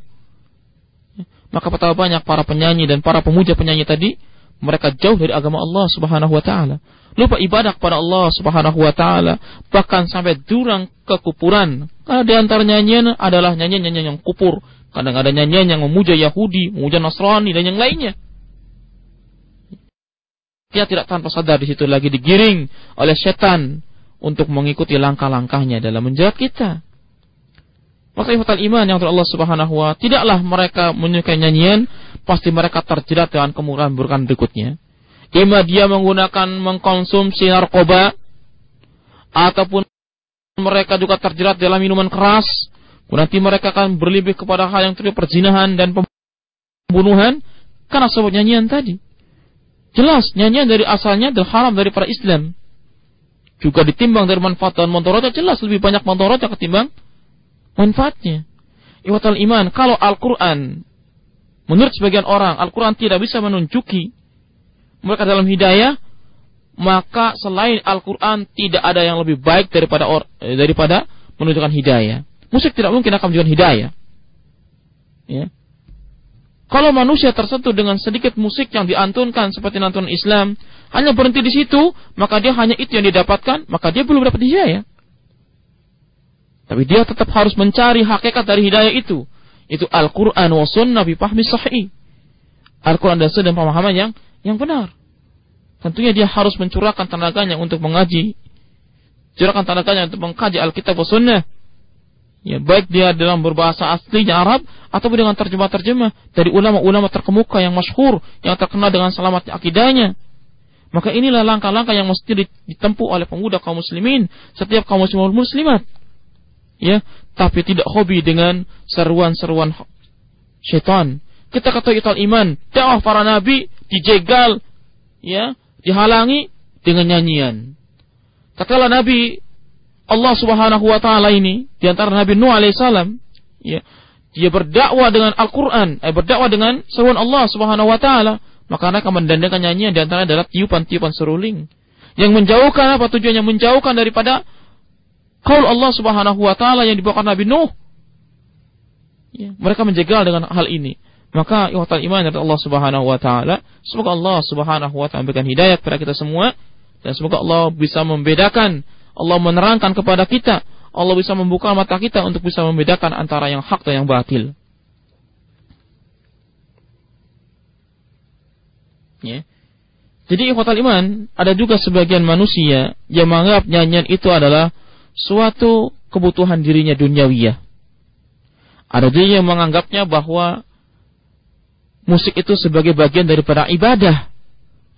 Maka betapa banyak para penyanyi dan para pemuja penyanyi tadi mereka jauh dari agama Allah Subhanahu wa taala. Lupa ibadah kepada Allah Subhanahu wa taala, bahkan sampai durang kekupuran. Karena di antara nyanyian adalah nyanyian-nyanyian yang kupur. Kadang ada nyanyian yang memuja Yahudi, memuja Nasrani dan yang lainnya. Dia tidak tanpa sadar di situ lagi digiring oleh setan untuk mengikuti langkah-langkahnya dalam menjerat kita. Maka ikhwatal iman yang Allah Subhanahu wa tidaklah mereka menyukai nyanyian, pasti mereka terjerat dengan kemurahan burkan berikutnya. Ima dia menggunakan mengkonsumsi narkoba ataupun mereka juga terjerat dalam minuman keras, nanti mereka akan berlebih kepada hal yang terjadi perzinahan dan pembunuhan karena sebab nyanyian tadi. Jelas nyanyian dari asalnya adalah haram dari para Islam juga ditimbang dari manfaat dan mantorotnya jelas lebih banyak mantorotnya ketimbang manfaatnya. Iwatal iman, kalau Al-Quran, menurut sebagian orang, Al-Quran tidak bisa menunjuki mereka dalam hidayah, maka selain Al-Quran tidak ada yang lebih baik daripada or, eh, daripada menunjukkan hidayah. Musik tidak mungkin akan menunjukkan hidayah. Ya. Kalau manusia tersentuh dengan sedikit musik yang diantunkan seperti lantunan Islam, hanya berhenti di situ, maka dia hanya itu yang didapatkan, maka dia belum dapat hidayah. Tapi dia tetap harus mencari hakikat dari hidayah itu. Itu Al-Quran wa sunnah bipahmi sahih. Al-Quran dan sunnah pemahaman yang yang benar. Tentunya dia harus mencurahkan tenaganya untuk mengaji. Curahkan tenaganya untuk mengkaji Alkitab wa sunnah ya baik dia dalam berbahasa aslinya Arab ataupun dengan terjemah-terjemah dari ulama-ulama terkemuka yang masyhur yang terkenal dengan selamat akidahnya maka inilah langkah-langkah yang mesti ditempuh oleh pemuda kaum muslimin setiap kaum muslimat ya tapi tidak hobi dengan seruan-seruan syaitan. Kita kata ital iman dakwah para nabi dijegal ya dihalangi dengan nyanyian. Tatkala nabi Allah Subhanahu wa taala ini di antara Nabi Nuh alaihissalam ya dia berdakwah dengan Al-Qur'an, eh, berdakwah dengan seruan Allah Subhanahu wa taala, maka mereka mendandakan nyanyian di antara adalah tiupan-tiupan seruling. Yang menjauhkan apa? Tujuannya menjauhkan daripada kaul Allah Subhanahu wa taala yang dibawakan Nabi Nuh. Ya, mereka menjegal dengan hal ini. Maka ihwatal iman dari Allah Subhanahu wa taala, semoga Allah Subhanahu wa taala memberikan hidayah kepada kita semua dan semoga Allah bisa membedakan Allah menerangkan kepada kita, Allah bisa membuka mata kita untuk bisa membedakan antara yang hak dan yang batil. Ya. Jadi ikhwatal iman, ada juga sebagian manusia yang menganggap nyanyian itu adalah suatu kebutuhan dirinya duniawiyah. Ada juga yang menganggapnya bahwa musik itu sebagai bagian daripada ibadah.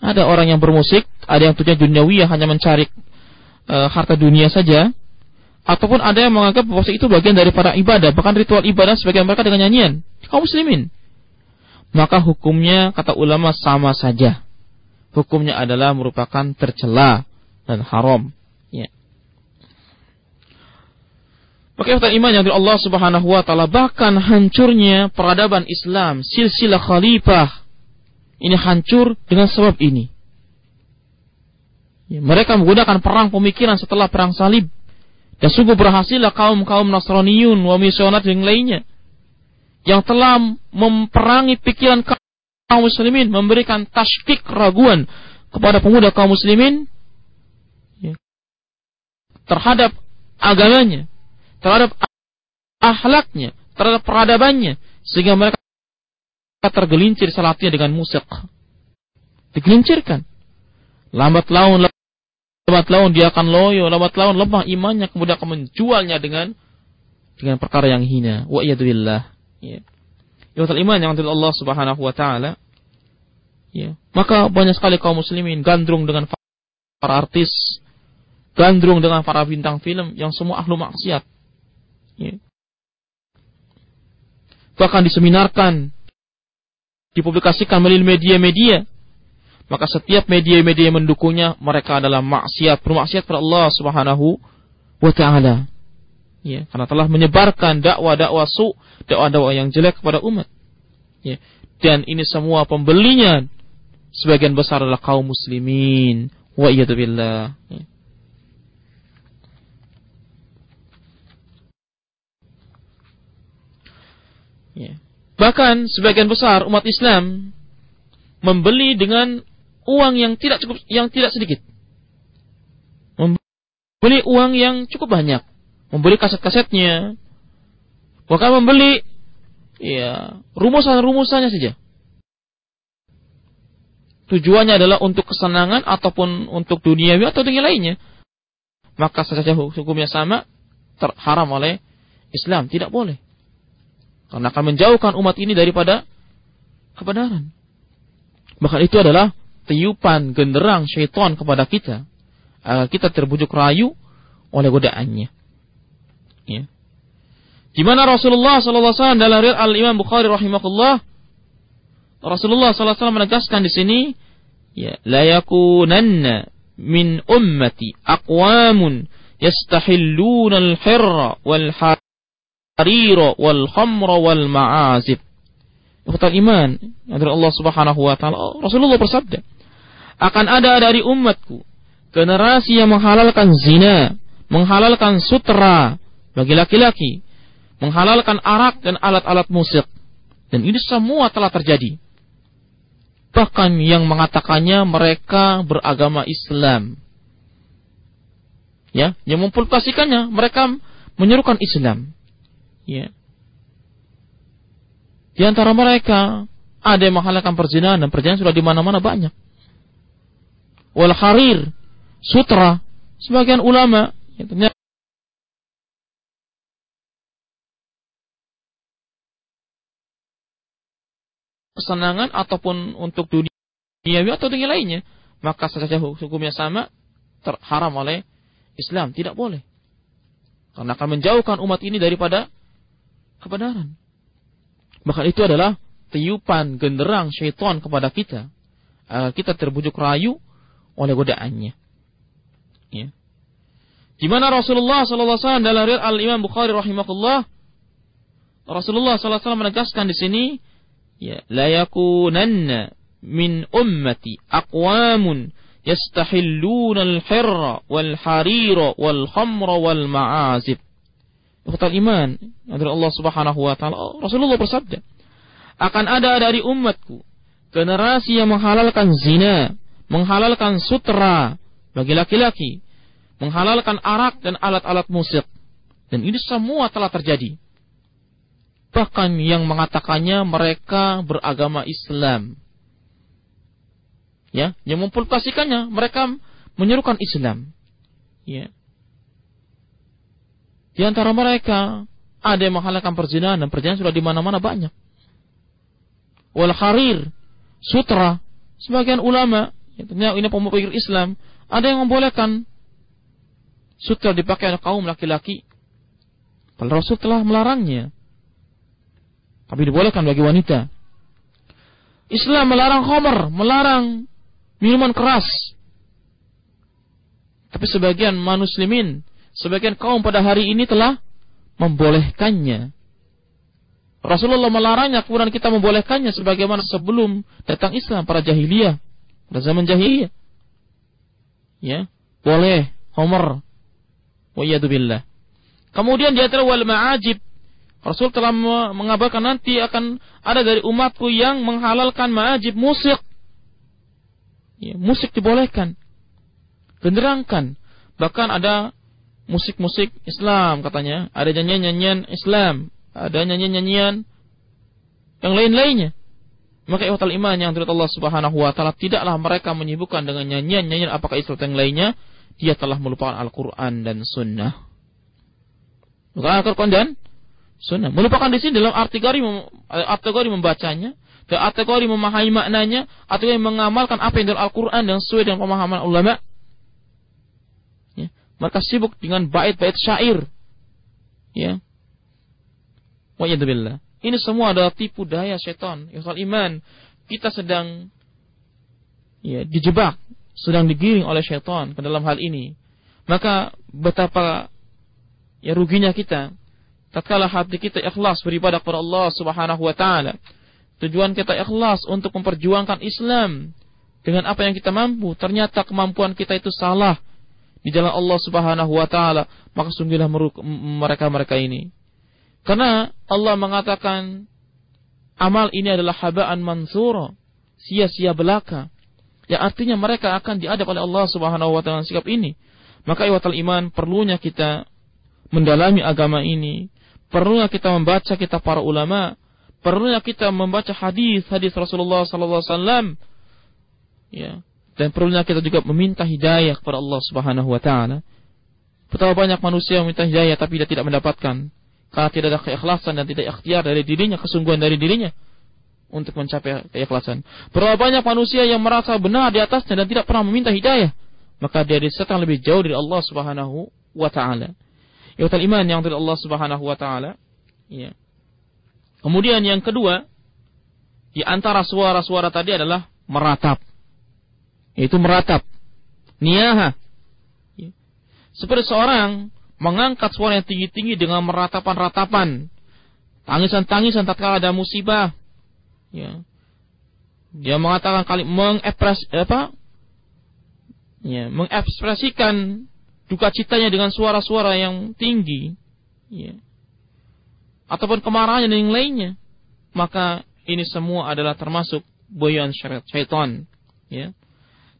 Ada orang yang bermusik, ada yang tujuan duniawiyah hanya mencari e, harta dunia saja, ataupun ada yang menganggap bahwa itu bagian dari para ibadah, bahkan ritual ibadah sebagian mereka dengan nyanyian. Kaum muslimin. Maka hukumnya kata ulama sama saja. Hukumnya adalah merupakan tercela dan haram. Maka iman yang dari Allah Subhanahu wa taala bahkan hancurnya peradaban Islam, silsilah khalifah ini hancur dengan sebab ini. Ya, mereka menggunakan perang pemikiran setelah perang salib. Dan sungguh berhasillah kaum-kaum Nasraniun, wa misionat yang lainnya. Yang telah memperangi pikiran kaum muslimin, memberikan tasfik keraguan kepada pemuda kaum muslimin ya, terhadap agamanya, terhadap akhlaknya, terhadap peradabannya, sehingga mereka tergelincir salatnya dengan musik. Digelincirkan. Lambat laun lambat laun dia akan loyo, lambat laun lemah imannya, kemudian akan menjualnya dengan dengan perkara yang hina. Wa iyadillah. Ya. Iwatul iman yang Allah Subhanahu wa taala. Ya. Maka banyak sekali kaum muslimin gandrung dengan para artis, gandrung dengan para bintang film yang semua ahlu maksiat. Ya. Bahkan diseminarkan, dipublikasikan melalui media-media. Maka setiap media-media yang mendukungnya, mereka adalah maksiat, bermaksiat kepada Allah Subhanahu wa taala. Ya, karena telah menyebarkan dakwah-dakwah su, dakwah-dakwah yang jelek kepada umat. Ya. Dan ini semua pembelinya sebagian besar adalah kaum muslimin. Wa billah. Ya. Ya. Bahkan sebagian besar umat Islam membeli dengan uang yang tidak cukup yang tidak sedikit. Membeli uang yang cukup banyak. Membeli kaset-kasetnya. Bahkan membeli ya rumusan-rumusannya saja tujuannya adalah untuk kesenangan ataupun untuk duniawi atau dunia lainnya, maka saja hukumnya sama terharam oleh Islam, tidak boleh. Karena akan menjauhkan umat ini daripada kebenaran. Bahkan itu adalah tiupan genderang syaitan kepada kita agar kita terbujuk rayu oleh godaannya. Ya. Di mana Rasulullah SAW dalam riwayat Al Imam Bukhari rahimahullah Rasulullah SAW menegaskan di sini, ya, la yakunanna min ummati aqwamun yastahilluna al-hirra wal harira wal khamra wal ma'azib. Ikhtal iman dari Allah Subhanahu wa taala. Rasulullah bersabda, akan ada dari umatku generasi yang menghalalkan zina, menghalalkan sutra bagi laki-laki, menghalalkan arak dan alat-alat musik. Dan ini semua telah terjadi Bahkan yang mengatakannya mereka beragama Islam. Ya, yang mempublikasikannya mereka menyerukan Islam. Ya. Di antara mereka ada yang menghalalkan perzinahan dan perzinahan sudah di mana-mana banyak. Wal harir, sutra, sebagian ulama ya, kesenangan ataupun untuk dunia atau dunia lainnya, maka saja hukumnya sama terharam oleh Islam, tidak boleh. Karena akan menjauhkan umat ini daripada kebenaran. Bahkan itu adalah tiupan genderang syaitan kepada kita agar kita terbujuk rayu oleh godaannya. Ya. Di mana Rasulullah SAW dalam riwayat Al Imam Bukhari rahimahullah Rasulullah SAW menegaskan di sini ya la yakunanna min ummati aqwamun yastahilluna al-hirra wal harira wal khamra wal ma'azib. Ikhtal iman dari Allah Subhanahu wa taala. Rasulullah bersabda, akan ada dari umatku generasi yang menghalalkan zina, menghalalkan sutra bagi laki-laki, menghalalkan arak dan alat-alat musik. Dan ini semua telah terjadi. Bahkan yang mengatakannya mereka beragama Islam. Ya, yang mempublikasikannya mereka menyerukan Islam. Ya. Di antara mereka ada yang menghalalkan perzinahan dan perzinahan sudah di mana-mana banyak. Wal harir, sutra, sebagian ulama, ini pemikir Islam, ada yang membolehkan sutra dipakai oleh kaum laki-laki. Kalau Rasul telah melarangnya. Tapi dibolehkan bagi wanita. Islam melarang khamar, melarang minuman keras. Tapi sebagian muslimin, sebagian kaum pada hari ini telah membolehkannya. Rasulullah melarangnya, kemudian kita membolehkannya sebagaimana sebelum datang Islam para jahiliyah, pada zaman jahiliyah. Ya, boleh khamar. Wa. Kemudian di antara wal ma'ajib Rasul telah mengabarkan nanti akan ada dari umatku yang menghalalkan ma'ajib musik. Ya, musik dibolehkan. Genderangkan. Bahkan ada musik-musik Islam katanya. Ada nyanyian-nyanyian Islam. Ada nyanyian-nyanyian yang lain-lainnya. Maka ihwatal iman yang dari Allah Subhanahu wa taala tidaklah mereka menyibukkan dengan nyanyian-nyanyian apakah Islam yang lainnya, dia telah melupakan Al-Qur'an dan Sunnah. Maka Al-Qur'an dan sunnah. Melupakan di sini dalam artigori mem, artigori membacanya, dan artigori memahami maknanya, atau yang mengamalkan apa yang dalam Al-Quran dan sesuai dengan pemahaman ulama. Mereka sibuk dengan bait-bait syair. Ya. Wa Ini semua adalah tipu daya setan. Ya iman. Kita sedang ya, dijebak, sedang digiring oleh setan ke dalam hal ini. Maka betapa ya ruginya kita tatkala hati kita ikhlas beribadah kepada Allah Subhanahu wa taala. Tujuan kita ikhlas untuk memperjuangkan Islam dengan apa yang kita mampu. Ternyata kemampuan kita itu salah di jalan Allah Subhanahu wa taala, maka sungguhlah mereka-mereka ini. Karena Allah mengatakan amal ini adalah habaan mansura, sia-sia belaka. Yang artinya mereka akan diadab oleh Allah Subhanahu wa taala sikap ini. Maka iwatal iman perlunya kita mendalami agama ini, perlunya kita membaca kitab para ulama, perlunya kita membaca hadis-hadis Rasulullah sallallahu alaihi wasallam. Ya, dan perlunya kita juga meminta hidayah kepada Allah Subhanahu wa taala. Betapa banyak manusia yang meminta hidayah tapi dia tidak mendapatkan karena tidak ada keikhlasan dan tidak ikhtiar dari dirinya, kesungguhan dari dirinya untuk mencapai keikhlasan. Berapa banyak manusia yang merasa benar di atasnya dan tidak pernah meminta hidayah, maka dia disetan lebih jauh dari Allah Subhanahu wa taala. Ya iman yang dari Allah Subhanahu wa taala. Ya. Kemudian yang kedua, di antara suara-suara tadi adalah meratap. Itu meratap. Niyaha. Ya. Seperti seorang mengangkat suara yang tinggi-tinggi dengan meratapan-ratapan. Tangisan-tangisan tatkala ada musibah. Ya. Dia mengatakan kali mengepres apa? Ya, mengekspresikan duka citanya dengan suara-suara yang tinggi. Ya. Ataupun kemarahannya dan yang lainnya. Maka ini semua adalah termasuk boyan syaitan. Ya.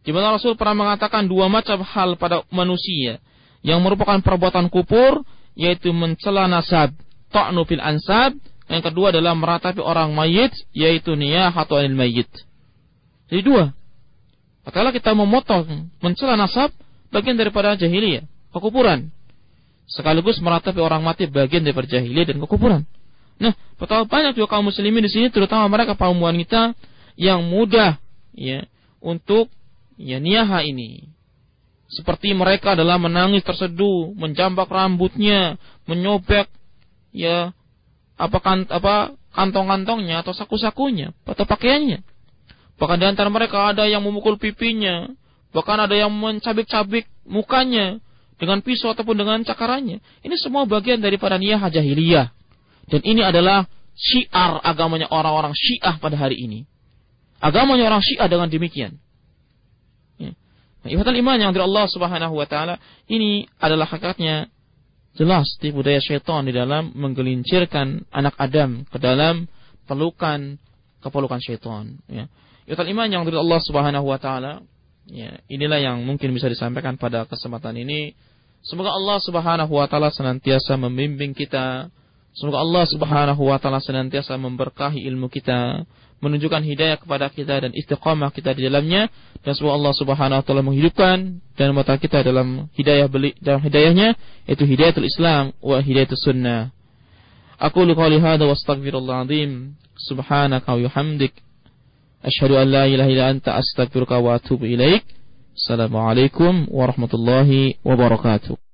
Di mana Rasul pernah mengatakan dua macam hal pada manusia yang merupakan perbuatan kupur yaitu mencela nasab, ta'nu fil ansab, yang kedua adalah meratapi orang mayit yaitu niyahatu anil mayit. Jadi dua. Kalau kita memotong mencela nasab bagian daripada jahiliyah, kekupuran. Sekaligus meratapi orang mati bagian daripada jahiliyah dan kekupuran. Nah, betapa banyak juga kaum muslimin di sini terutama mereka kaum wanita yang mudah ya untuk ya niyaha ini. Seperti mereka adalah menangis terseduh, menjambak rambutnya, menyobek ya apa kan apa kantong-kantongnya atau saku-sakunya atau pakaiannya. Bahkan di antara mereka ada yang memukul pipinya, bahkan ada yang mencabik-cabik mukanya dengan pisau ataupun dengan cakarannya. Ini semua bagian daripada niyaha jahiliyah. Dan ini adalah syiar agamanya orang-orang Syiah pada hari ini. Agamanya orang Syiah dengan demikian. Ibadah iman yang dari Allah Subhanahu wa taala ini adalah hakikatnya jelas tipu daya syaitan di dalam menggelincirkan anak Adam ke dalam pelukan kepelukan syaitan ya. Ibadah iman yang dari Allah Subhanahu wa taala ya, inilah yang mungkin bisa disampaikan pada kesempatan ini. Semoga Allah Subhanahu wa taala senantiasa membimbing kita. Semoga Allah Subhanahu wa taala senantiasa memberkahi ilmu kita menunjukkan hidayah kepada kita dan istiqamah kita di dalamnya dan semoga Allah Subhanahu wa taala menghidupkan dan mata kita dalam hidayah beli dalam hidayahnya yaitu hidayatul Islam wa hidayatus sunnah. Aku qouli hadza wa astaghfirullah azim subhanaka wa bihamdik asyhadu an la ilaha illa anta astaghfiruka wa atubu ilaik. Assalamualaikum warahmatullahi wabarakatuh.